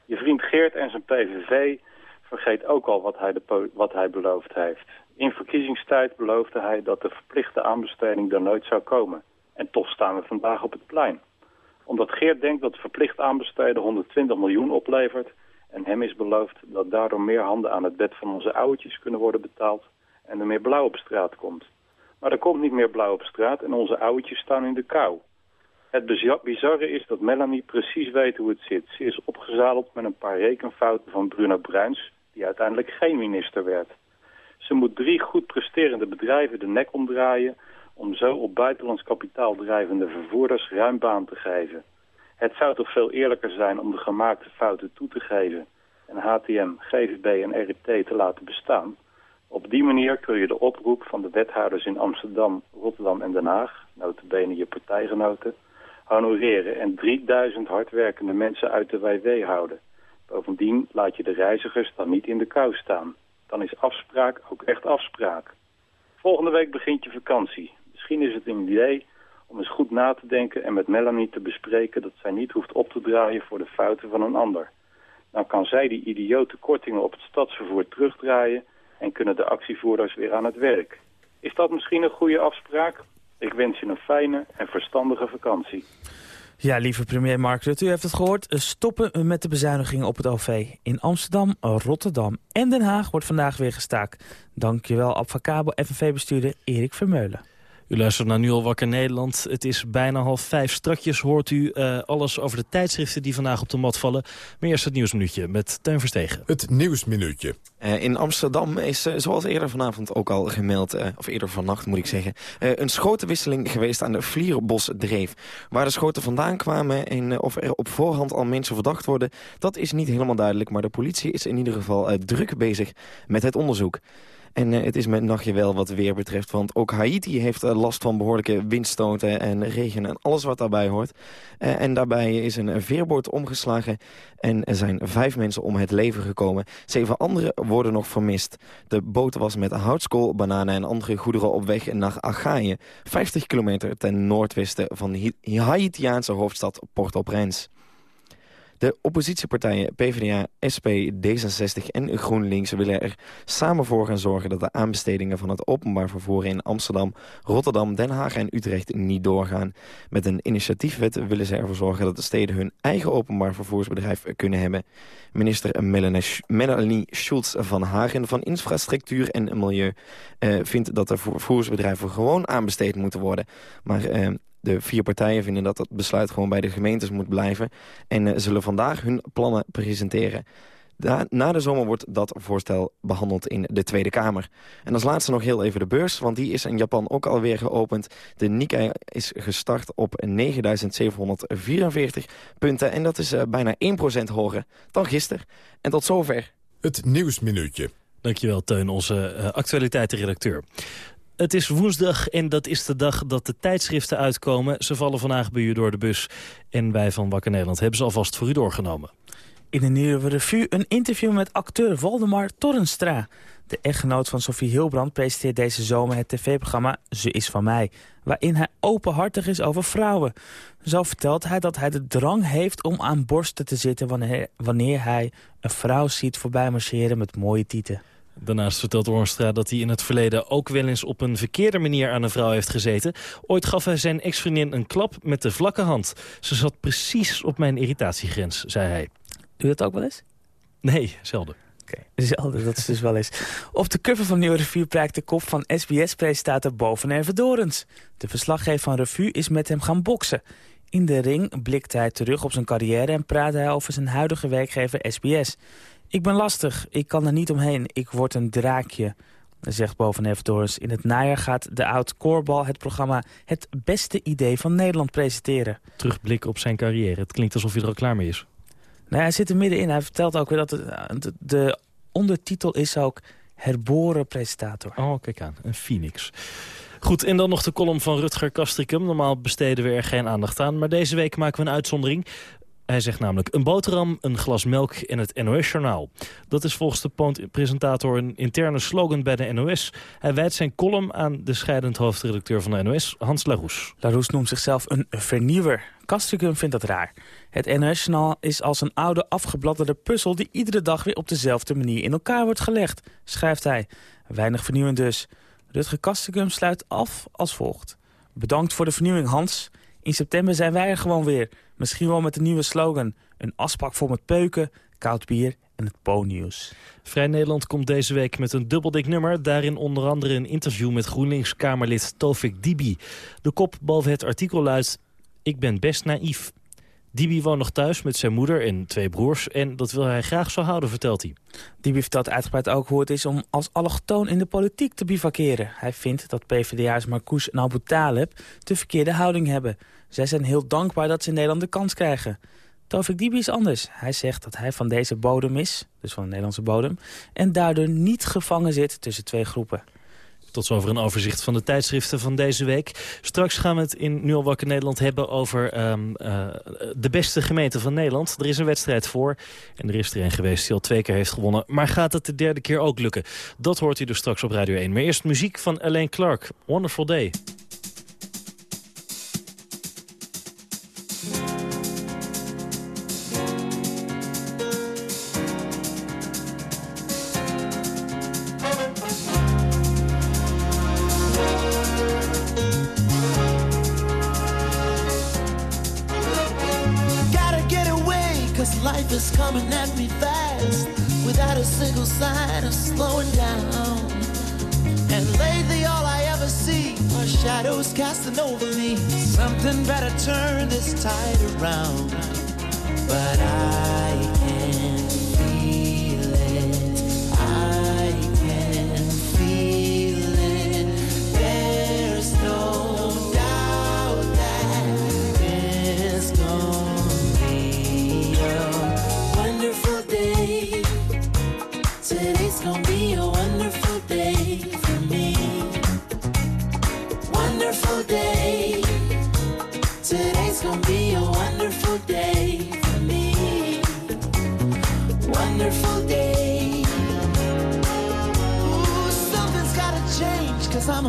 Je vriend Geert en zijn PVV vergeet ook al wat hij, de, wat hij beloofd heeft. In verkiezingstijd beloofde hij dat de verplichte aanbesteding er nooit zou komen. En toch staan we vandaag op het plein. Omdat Geert denkt dat verplicht aanbesteden 120 miljoen oplevert... en hem is beloofd dat daardoor meer handen aan het bed van onze oudjes kunnen worden betaald... en er meer blauw op straat komt. Maar er komt niet meer blauw op straat en onze oudjes staan in de kou. Het bizarre is dat Melanie precies weet hoe het zit. Ze is opgezadeld met een paar rekenfouten van Bruno Bruins... die uiteindelijk geen minister werd... Ze moet drie goed presterende bedrijven de nek omdraaien... om zo op buitenlands kapitaal drijvende vervoerders ruim baan te geven. Het zou toch veel eerlijker zijn om de gemaakte fouten toe te geven... en HTM, GVB en RIT te laten bestaan. Op die manier kun je de oproep van de wethouders in Amsterdam, Rotterdam en Den Haag... notabene je partijgenoten, honoreren en 3000 hardwerkende mensen uit de WW houden. Bovendien laat je de reizigers dan niet in de kou staan dan is afspraak ook echt afspraak. Volgende week begint je vakantie. Misschien is het een idee om eens goed na te denken en met Melanie te bespreken dat zij niet hoeft op te draaien voor de fouten van een ander. Dan kan zij die idiote kortingen op het stadsvervoer terugdraaien en kunnen de actievoerders weer aan het werk. Is dat misschien een goede afspraak? Ik wens je een fijne en verstandige vakantie. Ja, lieve premier Mark Rutte, u heeft het gehoord. Stoppen met de bezuinigingen op het OV. In Amsterdam, Rotterdam en Den Haag wordt vandaag weer gestaakt. Dankjewel, Advocabo FNV-bestuurder Erik Vermeulen. U luistert naar Nu al wakker Nederland. Het is bijna half vijf. Strakjes hoort u uh, alles over de tijdschriften die vandaag op de mat vallen. Maar eerst het nieuwsminuutje met Teun Verstegen. Het nieuwsminuutje. Uh, in Amsterdam is, uh, zoals eerder vanavond ook al gemeld... of eerder vannacht moet ik zeggen... een schotenwisseling geweest aan de Vlierbosdreef. Waar de schoten vandaan kwamen en of er op voorhand al mensen verdacht worden... dat is niet helemaal duidelijk. Maar de politie is in ieder geval druk bezig met het onderzoek. En uh, het is met nachtje wel wat weer betreft. Want ook Haiti heeft uh, last van behoorlijke windstoten en regen en alles wat daarbij hoort. Uh, en daarbij is een veerboot omgeslagen en er zijn vijf mensen om het leven gekomen. Zeven anderen worden nog vermist. De boot was met houtskool, bananen en andere goederen op weg naar Agaïe. 50 kilometer ten noordwesten van de Haitiaanse hoofdstad Port-au-Prince. De oppositiepartijen PvdA, SP, D66 en GroenLinks willen er samen voor gaan zorgen dat de aanbestedingen van het openbaar vervoer in Amsterdam, Rotterdam, Den Haag en Utrecht niet doorgaan. Met een initiatiefwet willen ze ervoor zorgen dat de steden hun eigen openbaar vervoersbedrijf kunnen hebben. Minister Melanie Schultz van Hagen van Infrastructuur en Milieu uh, vindt dat de vervoersbedrijven gewoon aanbesteed moeten worden. Maar uh, de vier partijen vinden dat het besluit gewoon bij de gemeentes moet blijven... en uh, zullen vandaag hun plannen presenteren. Da na de zomer wordt dat voorstel behandeld in de Tweede Kamer. En als laatste nog heel even de beurs, want die is in Japan ook alweer geopend. De Nikkei is gestart op 9.744 punten en dat is uh, bijna 1% hoger dan gisteren. En tot zover. Het Nieuwsminuutje. Dankjewel, Teun, onze uh, actualiteitenredacteur. Het is woensdag en dat is de dag dat de tijdschriften uitkomen. Ze vallen vandaag bij u door de bus. En wij van Wakker Nederland hebben ze alvast voor u doorgenomen. In de Nieuwe Revue een interview met acteur Waldemar Torrenstra. De echtgenoot van Sophie Hilbrand presenteert deze zomer het tv-programma Ze is van mij. Waarin hij openhartig is over vrouwen. Zo vertelt hij dat hij de drang heeft om aan borsten te zitten... wanneer, wanneer hij een vrouw ziet voorbij marcheren met mooie tieten. Daarnaast vertelt Ornstra dat hij in het verleden ook wel eens op een verkeerde manier aan een vrouw heeft gezeten. Ooit gaf hij zijn ex-vriendin een klap met de vlakke hand. Ze zat precies op mijn irritatiegrens, zei hij. Doe je dat ook wel eens? Nee, zelden. Oké, okay, (laughs) zelden, dat is dus wel eens. Op de cover van Nieuwe Revue prijkt de kop van SBS-presentator Boven Everdorens. De verslaggever van Revue is met hem gaan boksen. In de ring blikt hij terug op zijn carrière en praat hij over zijn huidige werkgever SBS. Ik ben lastig, ik kan er niet omheen, ik word een draakje, zegt Boven Torres. In het najaar gaat de oud Koorbal het programma Het Beste Idee van Nederland presenteren. Terugblikken op zijn carrière, het klinkt alsof hij er al klaar mee is. Nou, hij zit er middenin, hij vertelt ook weer dat de, de ondertitel is ook herboren presentator. Oh, kijk aan, een phoenix. Goed, en dan nog de column van Rutger Kastrikum. Normaal besteden we er geen aandacht aan, maar deze week maken we een uitzondering. Hij zegt namelijk een boterham, een glas melk en het NOS-journaal. Dat is volgens de presentator een interne slogan bij de NOS. Hij wijdt zijn column aan de scheidend hoofdredacteur van de NOS, Hans Laroes. Laroes noemt zichzelf een vernieuwer. Kastricum vindt dat raar. Het NOS-journaal is als een oude afgebladderde puzzel... die iedere dag weer op dezelfde manier in elkaar wordt gelegd, schrijft hij. Weinig vernieuwend dus. Rutger Kastricum sluit af als volgt. Bedankt voor de vernieuwing, Hans. In september zijn wij er gewoon weer... Misschien wel met een nieuwe slogan. Een aspak vol met peuken, koud bier en het Po-nieuws. Vrij Nederland komt deze week met een dubbeldik nummer. Daarin onder andere een interview met GroenLinks-Kamerlid Tofik Dibi. De kop boven het artikel luidt... Ik ben best naïef. Dibi woont nog thuis met zijn moeder en twee broers... en dat wil hij graag zo houden, vertelt hij. Dibi vertelt uitgebreid ook hoe het is om als allochtoon in de politiek te bivakeren. Hij vindt dat PvdA's Marcouch en Abu Talib de verkeerde houding hebben. Zij zijn heel dankbaar dat ze in Nederland de kans krijgen. Tovik Dibi is anders. Hij zegt dat hij van deze bodem is, dus van de Nederlandse bodem... en daardoor niet gevangen zit tussen twee groepen. Tot zover een overzicht van de tijdschriften van deze week. Straks gaan we het in Nu al wakker Nederland hebben over um, uh, de beste gemeente van Nederland. Er is een wedstrijd voor en er is er een geweest die al twee keer heeft gewonnen. Maar gaat het de derde keer ook lukken? Dat hoort u dus straks op Radio 1. Maar eerst muziek van Alain Clark. Wonderful Day. a single sign of slowing down. And lately, all I ever see are shadows casting over me. Something better turn this tide around. But I can't.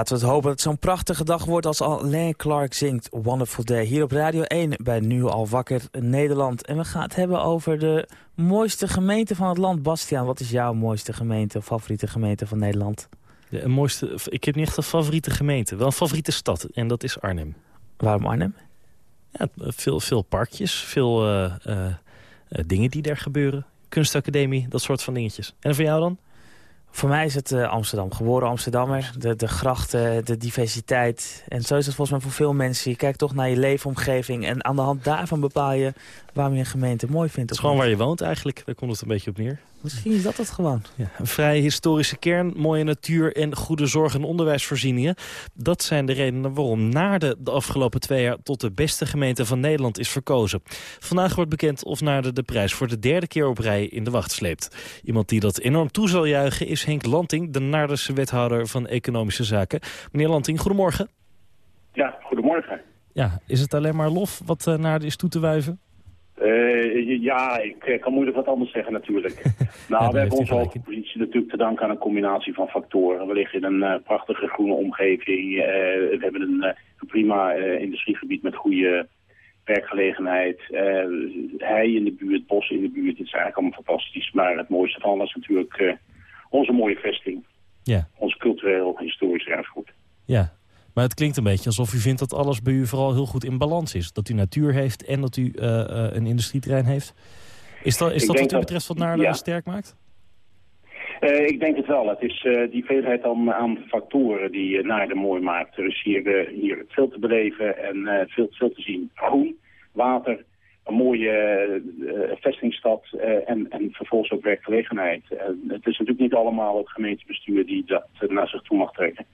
laten we het hopen dat het zo'n prachtige dag wordt als Alain Clark zingt Wonderful Day. Hier op Radio 1 bij Nu Al Wakker Nederland. En we gaan het hebben over de mooiste gemeente van het land. Bastiaan, wat is jouw mooiste gemeente, favoriete gemeente van Nederland? De mooiste, ik heb niet echt een favoriete gemeente. Wel een favoriete stad. En dat is Arnhem. Waarom Arnhem? Ja, veel, veel parkjes. Veel eh, eh, eh, dingen die daar gebeuren. Kunstacademie, dat soort van dingetjes. En voor jou dan? Voor mij is het eh, Amsterdam. Geboren Amsterdammer. De, de grachten, de diversiteit. En zo is het volgens mij voor veel mensen. Je kijkt toch naar je leefomgeving. En aan de hand daarvan bepaal je waarom je een gemeente mooi vindt. Het is gewoon waar je woont eigenlijk. Daar komt het een beetje op neer. Misschien is dat het gewoon. Ja, een vrij historische kern, mooie natuur en goede zorg- en onderwijsvoorzieningen. Dat zijn de redenen waarom Naarden de afgelopen twee jaar tot de beste gemeente van Nederland is verkozen. Vandaag wordt bekend of Naarden de prijs voor de derde keer op rij in de wacht sleept. Iemand die dat enorm toe zal juichen is Henk Lanting, de Naardense wethouder van Economische Zaken. Meneer Lanting, goedemorgen. Ja, goedemorgen. Ja, is het alleen maar lof wat uh, Naarden is toe te wuiven? Eh, ja, ik kan moeilijk wat anders zeggen natuurlijk. (laughs) nou, we hebben onze hoge positie natuurlijk te danken aan een combinatie van factoren. We liggen in een eh, prachtige groene omgeving. Eh, we hebben een, prima industriegebied met goede werkgelegenheid. Hei in de buurt, bossen in de buurt. Het is eigenlijk allemaal fantastisch. Maar het mooiste van alles is natuurlijk onze mooie vesting. Ja. Ons cultureel, historisch erfgoed. Ja, maar het klinkt een beetje alsof u vindt dat alles bij u vooral heel goed in balans is. Dat u natuur heeft en dat u eh, eh, een industrieterrein heeft. Is dat, is dat wat u betreft wat Naarden ja. sterk maakt? Eh, ik denk het wel. Het is die veelheid aan, aan factoren die uh, Naarden mooi maakt. Er is hier, hier veel te beleven en veel, veel te zien. Groen, water, een mooie vestingstad en, en vervolgens ook werkgelegenheid. Het is natuurlijk niet allemaal het gemeentebestuur die dat naar zich toe mag trekken.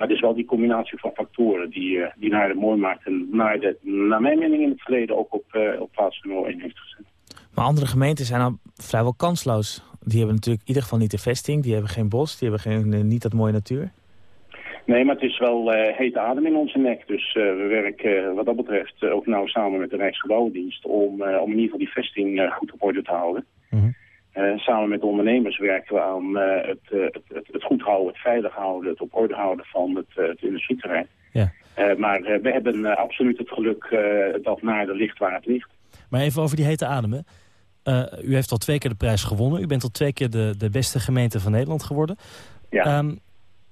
Maar het is wel die combinatie van factoren die, eh, die Naarden mooi maakt. En Naarden, naar mijn mening, in het verleden ook op, eh, op plaats nummer 1 heeft gezet. Maar andere gemeenten zijn al vrijwel kansloos. Die hebben natuurlijk in ieder geval niet de vesting. Die hebben geen bos. Die hebben geen, eh, niet dat mooie natuur. Nee, maar het is wel eh hete adem in onze nek. Dus we werken wat dat betreft ook nauw samen met de Rijksgebouwendienst... om, om in ieder geval die vesting goed op orde te houden. Eh, samen met de ondernemers werken we aan eh, het, eh, het, het, het goed houden, het veilig houden... het op orde houden van het, het industrieterrein. Ja. Maar we hebben absoluut het geluk dat naar de ligt waar het ligt. Maar even over die hete ademen. U heeft al twee keer de prijs gewonnen. U bent al twee keer de, de beste gemeente van Nederland geworden. Ja. Ehm,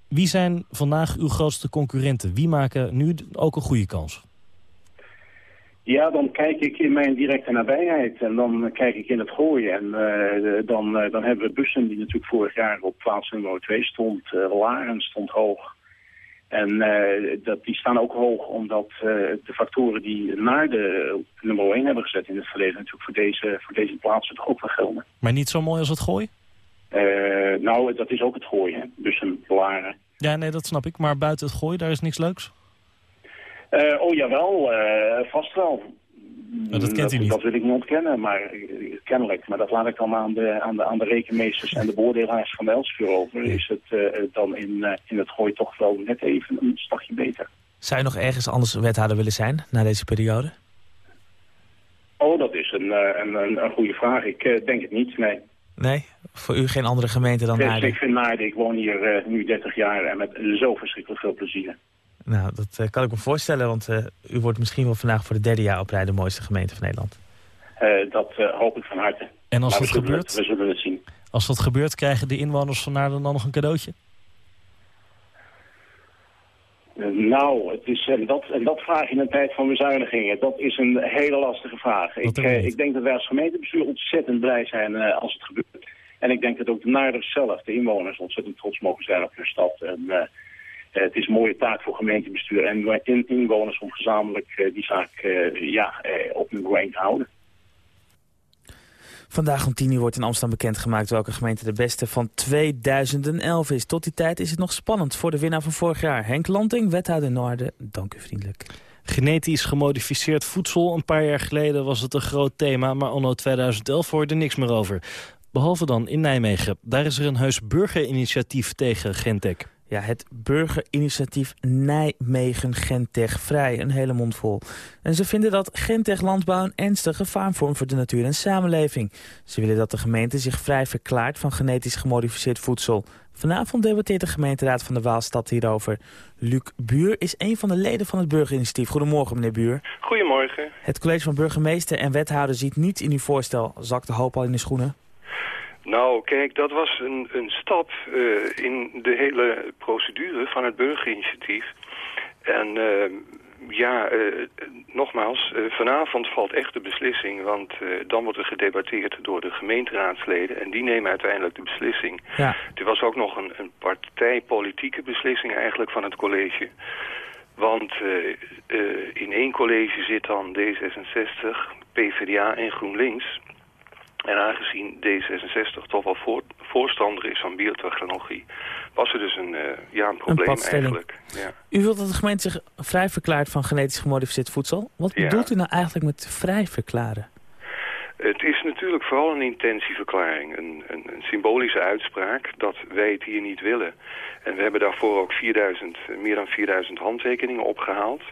wie zijn vandaag uw grootste concurrenten? Wie maken nu ook een goede kans? Ja, dan kijk ik in mijn directe nabijheid en dan kijk ik in het gooien. En eh, dan, eh, dan hebben we Bussen die natuurlijk vorig jaar op plaats nummer 2 stond. Uh, Laren stond hoog. En eh, dat, die staan ook hoog omdat eh, de factoren die naar de nummer 1 hebben gezet in het verleden... natuurlijk voor deze, voor deze plaatsen toch ook wel gelden. Maar niet zo mooi als het gooien? Eh, nou, dat is ook het gooien. Bussen, Laren. Ja, nee, dat snap ik. Maar buiten het gooien, daar is niks leuks? Eh, oh jawel, eh vast wel. Nou, dat kent u niet. Dat wil ik niet ontkennen, maar eh, kennelijk. Maar dat laat ik dan aan de, aan de, aan de rekenmeesters en de beoordelaars van de Elsevier over. Is het dan in, in het gooi toch wel net even een stapje beter. Zou je nog ergens anders wethouder willen zijn na deze periode? Oh, dat is een, een, een, een goede vraag. Ik denk het niet, nee. Nee? Voor u geen andere gemeente dan Naarden? ik vind Naarden, ik woon hier nu 30 jaar en met zo verschrikkelijk veel plezier. Nou, dat eh, kan ik me voorstellen, want eh, u wordt misschien wel vandaag voor de derde jaar op rij de mooiste gemeente van Nederland. Eh, dat eh, hoop ik van harte. En als Maar dat we zullen gebeurt? Het, we zullen het zien. Als dat gebeurt, krijgen de inwoners van Naarden dan nog een cadeautje? Nou, het is, en, dat, en dat vraag je in een tijd van bezuinigingen. Dat is een hele lastige vraag. Ik, ik denk dat wij als gemeentebestuur ontzettend blij zijn eh, als het gebeurt. En ik denk dat ook de Naarders zelf, de inwoners, ontzettend trots mogen zijn op hun stad. En, het is een mooie taak voor gemeentebestuur en inwoners om gezamenlijk eh, die zaak eh, ja, eh, op nummer 1 te houden. Vandaag om 10 uur wordt in Amsterdam bekendgemaakt welke gemeente de beste van 2011 is. Tot die tijd is het nog spannend voor de winnaar van vorig jaar. Henk Lanting, wethouder Noorden, dank u vriendelijk. Genetisch gemodificeerd voedsel. Een paar jaar geleden was het een groot thema, maar anno 2011 hoorde er niks meer over. Behalve dan in Nijmegen. Daar is er een heus burgerinitiatief tegen Gentech. Ja, het burgerinitiatief Nijmegen Gentech Vrij. Een hele mond vol. En ze vinden dat Gentech landbouw een ernstig gevaar vormt voor de natuur en samenleving. Ze willen dat de gemeente zich vrij verklaart van genetisch gemodificeerd voedsel. Vanavond debatteert de gemeenteraad van de Waalstad hierover. Luc Buur is een van de leden van het burgerinitiatief. Goedemorgen, meneer Buur. Goedemorgen. Het college van burgemeester en wethouder ziet niets in uw voorstel. Zakt de hoop al in de schoenen? Nou, kijk, dat was een, een stap uh, in de hele procedure van het burgerinitiatief. En uh, ja, uh, nogmaals, vanavond valt echt de beslissing, want dan wordt er gedebatteerd door de gemeenteraadsleden en die nemen uiteindelijk de beslissing. Ja. Er was ook nog een, een partijpolitieke beslissing eigenlijk van het college. Want in één college zit dan D66, PvdA en GroenLinks. En aangezien D66 toch wel voor, voorstander is van biotechnologie, was er dus een, uh, ja, een probleem een eigenlijk. Ja. U wilt dat de gemeente zich vrij verklaart van genetisch gemodificeerd voedsel. Wat Ja. bedoelt u nou eigenlijk met vrij verklaren? Het is natuurlijk vooral een intentieverklaring, een, een, een symbolische uitspraak dat wij het hier niet willen. En we hebben daarvoor ook 4000, meer dan 4000 handtekeningen opgehaald.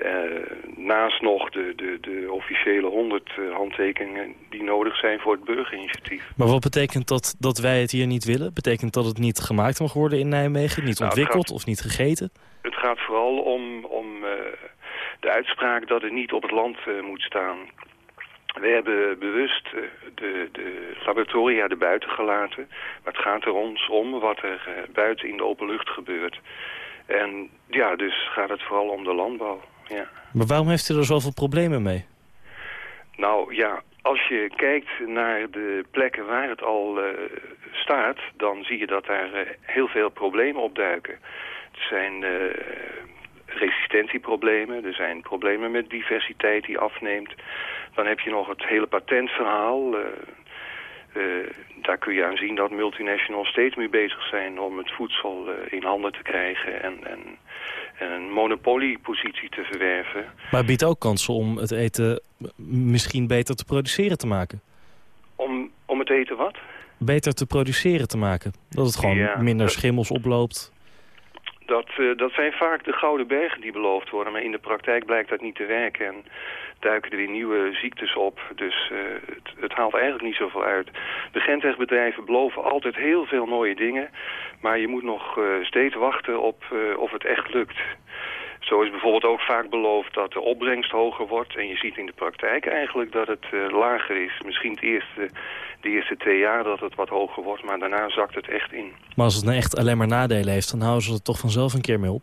Eh, naast nog de, de, de officiële 100 eh, handtekeningen die nodig zijn voor het burgerinitiatief. Maar wat betekent dat dat wij het hier niet willen? Betekent dat het niet gemaakt mag worden in Nijmegen? Niet Nou, ontwikkeld gaat- of niet gegeten? Het gaat vooral om, om eh, de uitspraak dat het niet op het land moet staan. We hebben bewust de, de laboratoria erbuiten gelaten. Maar het gaat er ons om wat er buiten in de open lucht gebeurt. En ja, dus gaat het vooral om de landbouw. Ja. Maar waarom heeft u er zoveel problemen mee? Nou ja, als je kijkt naar de plekken waar het al eh, staat... dan zie je dat daar eh, heel veel problemen opduiken. Het zijn eh, resistentieproblemen, er zijn problemen met diversiteit die afneemt. Dan heb je nog het hele patentverhaal... eh, daar kun je aan zien dat multinationals steeds meer bezig zijn om het voedsel eh, in handen te krijgen en, en, en een monopoliepositie te verwerven. Maar het biedt ook kansen om het eten misschien beter te produceren te maken. Om, om het eten wat? Beter te produceren te maken. Dat het gewoon Ja, minder dat- schimmels oploopt. Dat, eh, dat zijn vaak de gouden bergen die beloofd worden, maar in de praktijk blijkt dat niet te werken. En duiken er weer nieuwe ziektes op, dus eh, het, het haalt eigenlijk niet zoveel uit. De Gentechtbedrijven beloven altijd heel veel mooie dingen, maar je moet nog eh, steeds wachten op eh, of het echt lukt. Zo is bijvoorbeeld ook vaak beloofd dat de opbrengst hoger wordt. En je ziet in de praktijk eigenlijk dat het lager is. Misschien het de eerste twee jaar dat het wat hoger wordt, maar daarna zakt het echt in. Maar als het nou echt alleen maar nadelen heeft... dan houden ze er toch vanzelf een keer mee op.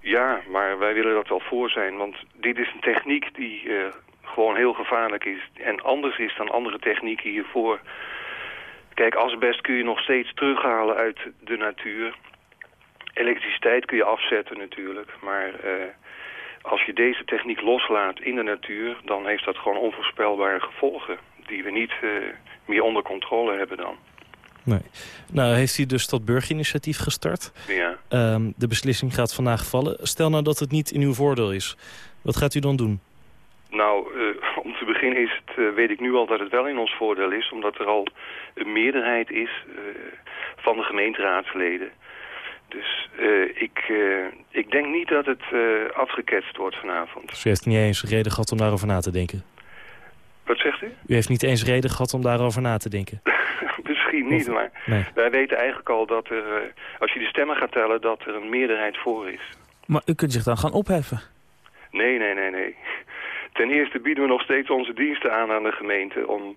Ja, maar wij willen dat wel voor zijn. Want dit is een techniek die eh, gewoon heel gevaarlijk is. En anders is dan andere technieken hiervoor. Kijk, asbest kun je nog steeds terughalen uit de natuur. Elektriciteit kun je afzetten natuurlijk. Maar eh, als je deze techniek loslaat in de natuur... dan heeft dat gewoon onvoorspelbare gevolgen. Die we niet eh, meer onder controle hebben dan. Nee. Nou, heeft u dus dat burgerinitiatief gestart. Ja. Ehm, de beslissing gaat vandaag vallen. Stel nou dat het niet in uw voordeel is. Wat gaat u dan doen? Nou, eh, om te beginnen is het, eh, weet ik nu al dat het wel in ons voordeel is... omdat er al een meerderheid is eh, van de gemeenteraadsleden. Dus ik, ik denk niet dat het afgeketst wordt vanavond. Dus u heeft niet eens reden gehad om daarover na te denken. Wat zegt u? U heeft niet eens reden gehad om daarover na te denken. (laughs) Misschien niet, maar Nee. wij weten eigenlijk al dat er... eh, als je de stemmen gaat tellen, dat er een meerderheid voor is. Maar u kunt zich dan gaan opheffen. Nee, nee, nee, nee. Ten eerste bieden we nog steeds onze diensten aan aan de gemeente... om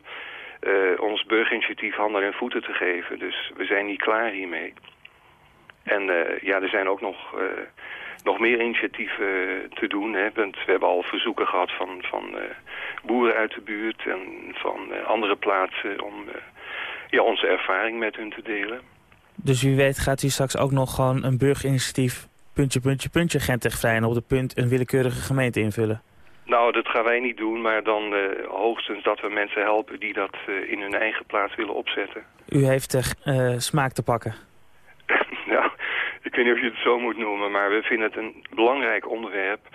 eh, ons burgerinitiatief handen en voeten te geven. Dus we zijn niet klaar hiermee. En eh, ja, er zijn ook nog, nog meer initiatieven te doen. Hè? Want we hebben al verzoeken gehad van, van boeren uit de buurt... en van andere plaatsen om ja, onze ervaring met hun te delen. Dus wie weet gaat u straks ook nog gewoon een burgerinitiatief... puntje, puntje, puntje Gentechtvrij... en op de punt een willekeurige gemeente invullen. Nou, dat gaan wij niet doen, maar dan eh, hoogstens dat we mensen helpen die dat eh, in hun eigen plaats willen opzetten. U heeft er eh, smaak te pakken. (laughs) nou, ik weet niet of je het zo moet noemen, maar we vinden het een belangrijk onderwerp.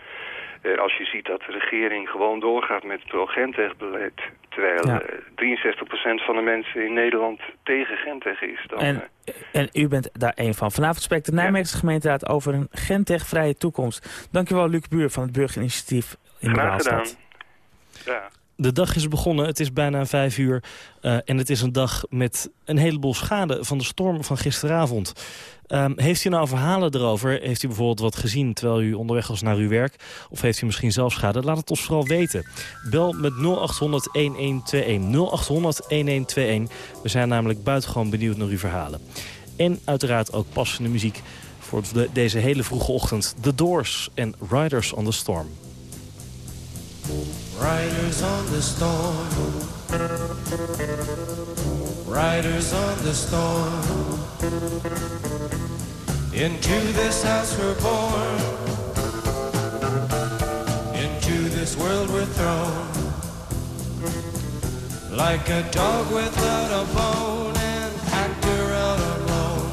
Eh, als je ziet dat de regering gewoon doorgaat met het pro-Gentech-beleid... terwijl Ja. eh 63% van de mensen in Nederland tegen Gentech is... Dan, En, eh, en u bent daar één van. Vanavond spreekt de Nijmeegse gemeenteraad over een Gentech-vrije toekomst. Dankjewel, Luc Buur van het Burgerinitiatief in de graag gedaan. Ja. De dag is begonnen, het is bijna vijf uur. eh, en het is een dag met een heleboel schade van de storm van gisteravond. Ehm, heeft u nou verhalen erover? Heeft u bijvoorbeeld wat gezien terwijl u onderweg was naar uw werk? Of heeft u misschien zelf schade? Laat het ons vooral weten. Bel met 0800 1121. 0800 1121. We zijn namelijk buitengewoon benieuwd naar uw verhalen. En uiteraard ook passende muziek voor de- deze hele vroege ochtend. The Doors en Riders on the Storm. Riders on the storm. Riders on the storm. Into this house we're born. Into this world we're thrown. Like a dog without a bone, an actor out alone.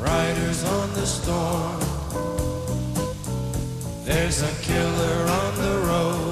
Riders on the storm. There's a killer on the road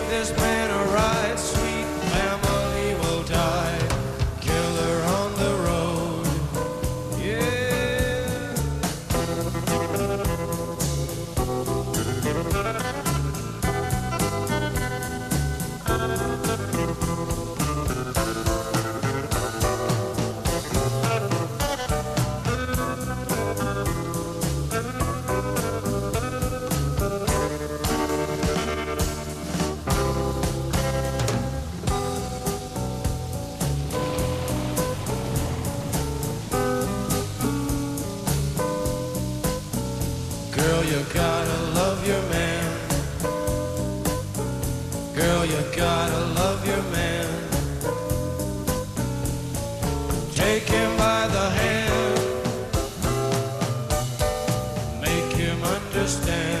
understand.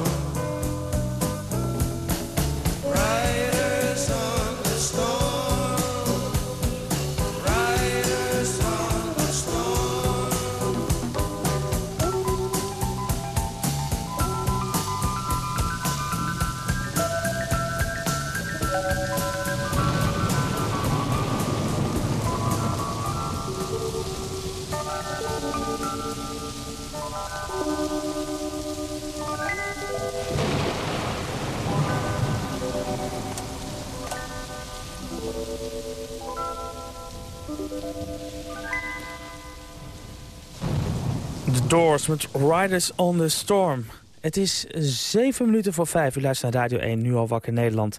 Doors met Riders on the Storm. Het is zeven minuten voor vijf. U luistert naar Radio 1, nu al wakker Nederland.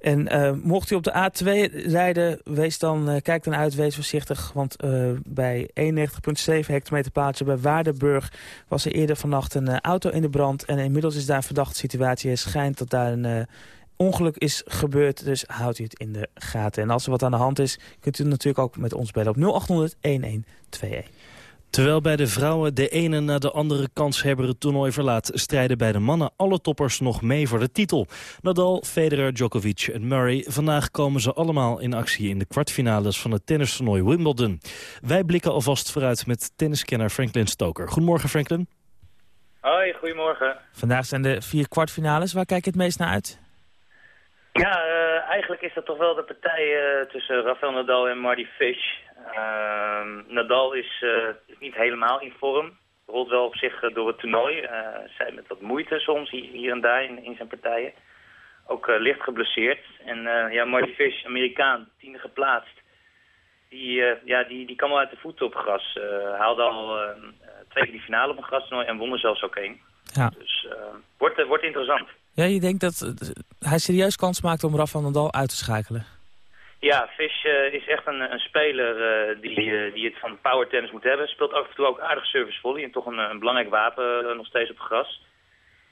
En eh, mocht u op de A2 rijden, wees dan, eh, kijk dan uit, wees voorzichtig. Want eh, bij 91,7 hectometer plaatsje bij Waardenburg... was er eerder vannacht een auto in de brand. En inmiddels is daar een verdachte situatie. Het schijnt dat daar een... Ongeluk is gebeurd, dus houdt u het in de gaten. En als er wat aan de hand is, kunt u natuurlijk ook met ons bellen op 0800 1121. Terwijl bij de vrouwen de ene na de andere kanshebber het toernooi verlaat... strijden bij de mannen alle toppers nog mee voor de titel. Nadal, Federer, Djokovic en Murray. Vandaag komen ze allemaal in actie in de kwartfinales van het tennistoernooi Wimbledon. Wij blikken alvast vooruit met tenniskenner Franklin Stoker. Goedemorgen Franklin. Hoi, goedemorgen. Vandaag zijn de vier kwartfinales. Waar kijk je het meest naar uit? Ja, eh, eigenlijk is dat toch wel de partij eh, tussen Rafael Nadal en Marty Fish. Ehm, Nadal is, eh, is niet helemaal in vorm. Rolt wel op zich eh, door het toernooi. Eh, zij met wat moeite soms hier, en daar in, in zijn partijen. Ook licht geblesseerd. En ja, Marty Fish, Amerikaan, tiende geplaatst. Die, ja, die, die kan wel uit de voeten op gras. Haalde al eh, twee keer die finale op een grastoernooi en won er zelfs ook één. Ja. Dus wordt, wordt interessant. Ja, je denkt dat hij serieus kans maakt om Rafael Nadal uit te schakelen? Ja, Fish eh, is echt een, een speler eh, die, eh, die het van power tennis moet hebben. Speelt af en toe ook aardig service volley en toch een, een belangrijk wapen nog steeds op gras.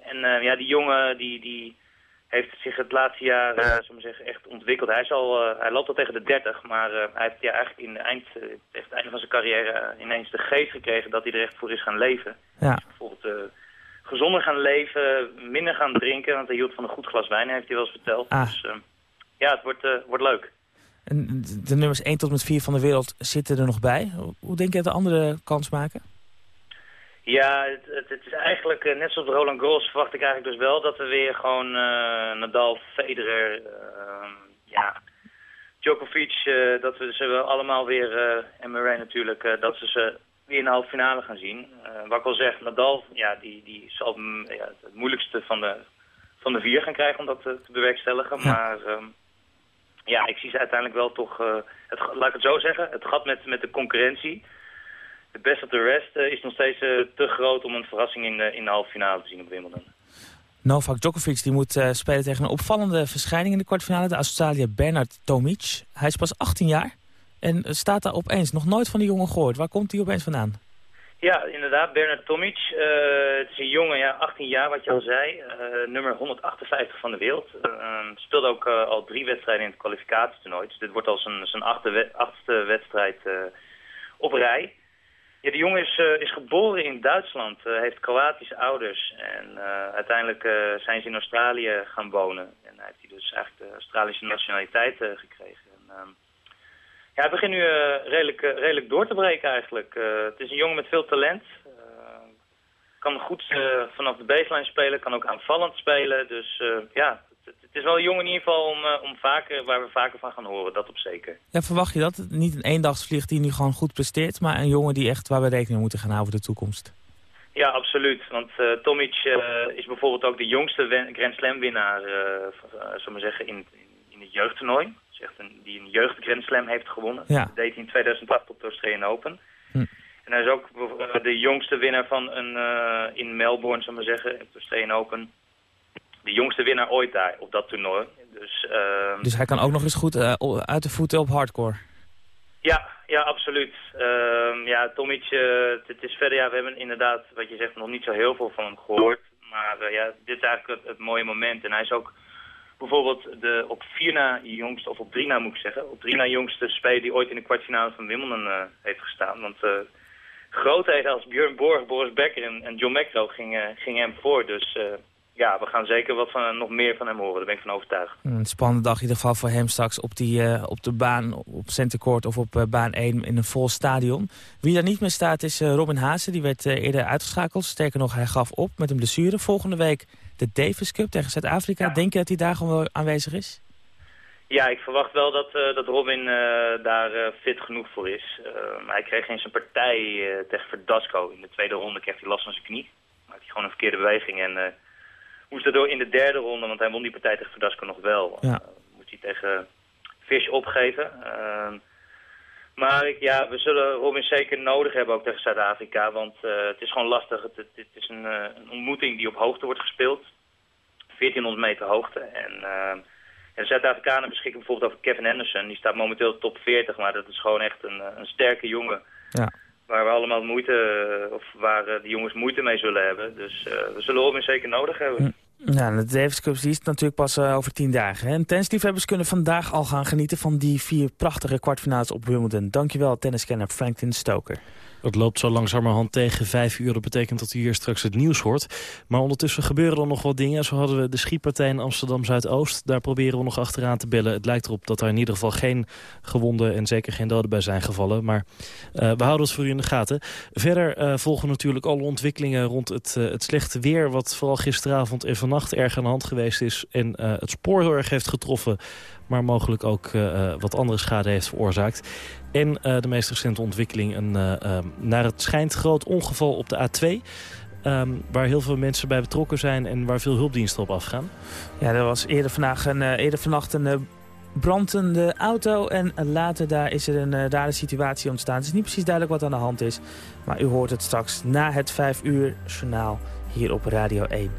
En eh, ja, die jongen die, die heeft zich het laatste jaar eh, zullen we zeggen, echt ontwikkeld. Hij, is al, eh, hij loopt al tegen de 30, maar eh, hij heeft ja, eigenlijk in de eind, tegen het einde van zijn carrière ineens de geest gekregen dat hij er echt voor is gaan leven. Ja. Bijvoorbeeld eh, gezonder gaan leven, minder gaan drinken, want hij hield van een goed glas wijn, heeft hij wel eens verteld. Ah. Dus ja, het wordt, eh, wordt leuk. En de nummers 1 tot met 4 van de wereld zitten er nog bij. Hoe denk je dat de andere kans maken? Ja, het, het, het is eigenlijk, eh, net zoals Roland Garros verwacht ik eigenlijk dus wel dat we weer gewoon eh, Nadal, Federer, eh, Djokovic, eh, dat we ze wel allemaal weer, en Murray natuurlijk, dat ze ze weer in de halve finale gaan zien. Wat ik al zeg, Nadal, ja, die, die zal mm, ja, het moeilijkste van de, van de vier gaan krijgen om dat te, te bewerkstelligen. Maar ehm, ja, ik zie ze uiteindelijk wel toch, eh, het, laat ik het zo zeggen, het gat met, met de concurrentie. De best of the rest eh, is nog steeds eh, te groot om een verrassing in de, in de halve finale te zien op Wimbledon. Novak Djokovic die moet spelen tegen een opvallende verschijning in de kwartfinale. De Australiër Bernard Tomic. Hij is pas 18 jaar en staat daar opeens. Nog nooit van die jongen gehoord. Waar komt hij opeens vandaan? Ja, inderdaad, Bernard Tomic. Eh, het is een jongen, ja, 18 jaar, wat je al zei. eh, nummer 158 van de wereld. Eh, speelde ook eh, al drie wedstrijden in het kwalificatietoernooi. Dus dit wordt al zijn, zijn achtste, we- achtste wedstrijd op rij. Ja, de jongen is, is geboren in Duitsland, heeft Kroatische ouders. En uiteindelijk zijn ze in Australië gaan wonen. En hij heeft hij dus eigenlijk de Australische nationaliteit gekregen. En, ehm, ja, hij begint nu eh, redelijk, eh, redelijk door te breken eigenlijk. Eh, het is een jongen met veel talent. Kan goed vanaf de baseline spelen, kan ook aanvallend spelen. Dus ja, het, is wel een jongen in ieder geval om, om vaker, waar we vaker van gaan horen, dat op zeker. Ja, verwacht je dat? Niet een eendagsvlieg die nu gewoon goed presteert, maar een jongen die echt waar we rekening mee moeten gaan houden voor de toekomst. Ja, absoluut. Want eh Tomic is bijvoorbeeld ook de jongste Grand Slam winnaar, zullen we zeggen, in, in, in het jeugdtoernooi. Echt een, die een jeugd Grand Slam heeft gewonnen. Ja. Dat deed hij in 2008 op de Australian Open. Hm. En hij is ook eh, de jongste winnaar van een, eh, in Melbourne, zullen we zeggen, op de Australian Open. De jongste winnaar ooit daar, op dat toernooi. Dus, ehm, Dus hij kan ook nog eens goed eh, uit de voeten op hardcore. Ja, ja, absoluut. Ehm, ja, Tomic, het is verder, ja, we hebben inderdaad, wat je zegt, nog niet zo heel veel van hem gehoord. Maar ja, dit is eigenlijk het, het mooie moment. En hij is ook bijvoorbeeld de op vier na jongste, of op drie na moet ik zeggen, op drie na jongste speler die ooit in de kwartfinale van Wimbledon eh, heeft gestaan. Want eh grootheden als Björn Borg, Boris Becker en, John McEnroe gingen, hem voor. Dus eh, ja, we gaan zeker wat van, nog meer van hem horen, daar ben ik van overtuigd. Een spannende dag in ieder geval voor hem straks op, die, op de baan, op Centercourt of op baan 1 in een vol stadion. Wie daar niet meer staat is Robin Haase, die werd eerder uitgeschakeld. Sterker nog, hij gaf op met een blessure. Volgende week de Davis Cup tegen Zuid-Afrika. Denk je dat hij daar gewoon wel aanwezig is? Ja, ik verwacht wel dat, eh, dat Robin eh, daar eh, fit genoeg voor is. Hij kreeg in zijn partij tegen Verdasco. In de tweede ronde kreeg hij last van zijn knie. Maakte hij gewoon een verkeerde beweging en moest daardoor in de derde ronde, want hij won die partij tegen Verdasco nog wel. Ja. moest hij tegen Fish opgeven. Maar ik, ja, we zullen Robin zeker nodig hebben ook tegen Zuid-Afrika, want eh, het is gewoon lastig. Het, is een, eh, een ontmoeting die op hoogte wordt gespeeld. 1400 meter hoogte. En ehm, en de Zuid-Afrikanen beschikken bijvoorbeeld over Kevin Henderson. Die staat momenteel top 40, maar dat is gewoon echt een, eh, een sterke jongen. Ja. Waar we allemaal moeite, eh, of waar eh, de jongens moeite mee zullen hebben. Dus eh, we zullen Robin zeker nodig hebben. Ja, de Davis Cup is natuurlijk pas eh, over tien dagen. Hè? En tennisliefhebbers kunnen vandaag al gaan genieten van die vier prachtige kwartfinales op Wimbledon. Dankjewel, tenniskenner Franklin Stoker. Het loopt zo langzamerhand tegen vijf uur. Dat betekent dat u hier straks het nieuws hoort. Maar ondertussen gebeuren er nog wat dingen. Zo hadden we de schietpartij in Amsterdam-Zuidoost. Daar proberen we nog achteraan te bellen. Het lijkt erop dat er in ieder geval geen gewonden en zeker geen doden bij zijn gevallen. Maar eh, we houden het voor u in de gaten. Verder eh, volgen natuurlijk alle ontwikkelingen rond het, eh, het slechte weer... wat vooral gisteravond en vannacht erg aan de hand geweest is... en het spoor erg heeft getroffen maar mogelijk ook wat andere schade heeft veroorzaakt. En eh, de meest recente ontwikkeling, een eh, eh, naar het schijnt groot ongeval op de A2... ehm, waar heel veel mensen bij betrokken zijn en waar veel hulpdiensten op afgaan. Ja, er was eerder, een, eh, eerder vannacht een brandende auto en later daar is er een eh, rare situatie ontstaan. Het is niet precies duidelijk wat aan de hand is, maar u hoort het straks na het 5 uur journaal hier op Radio 1.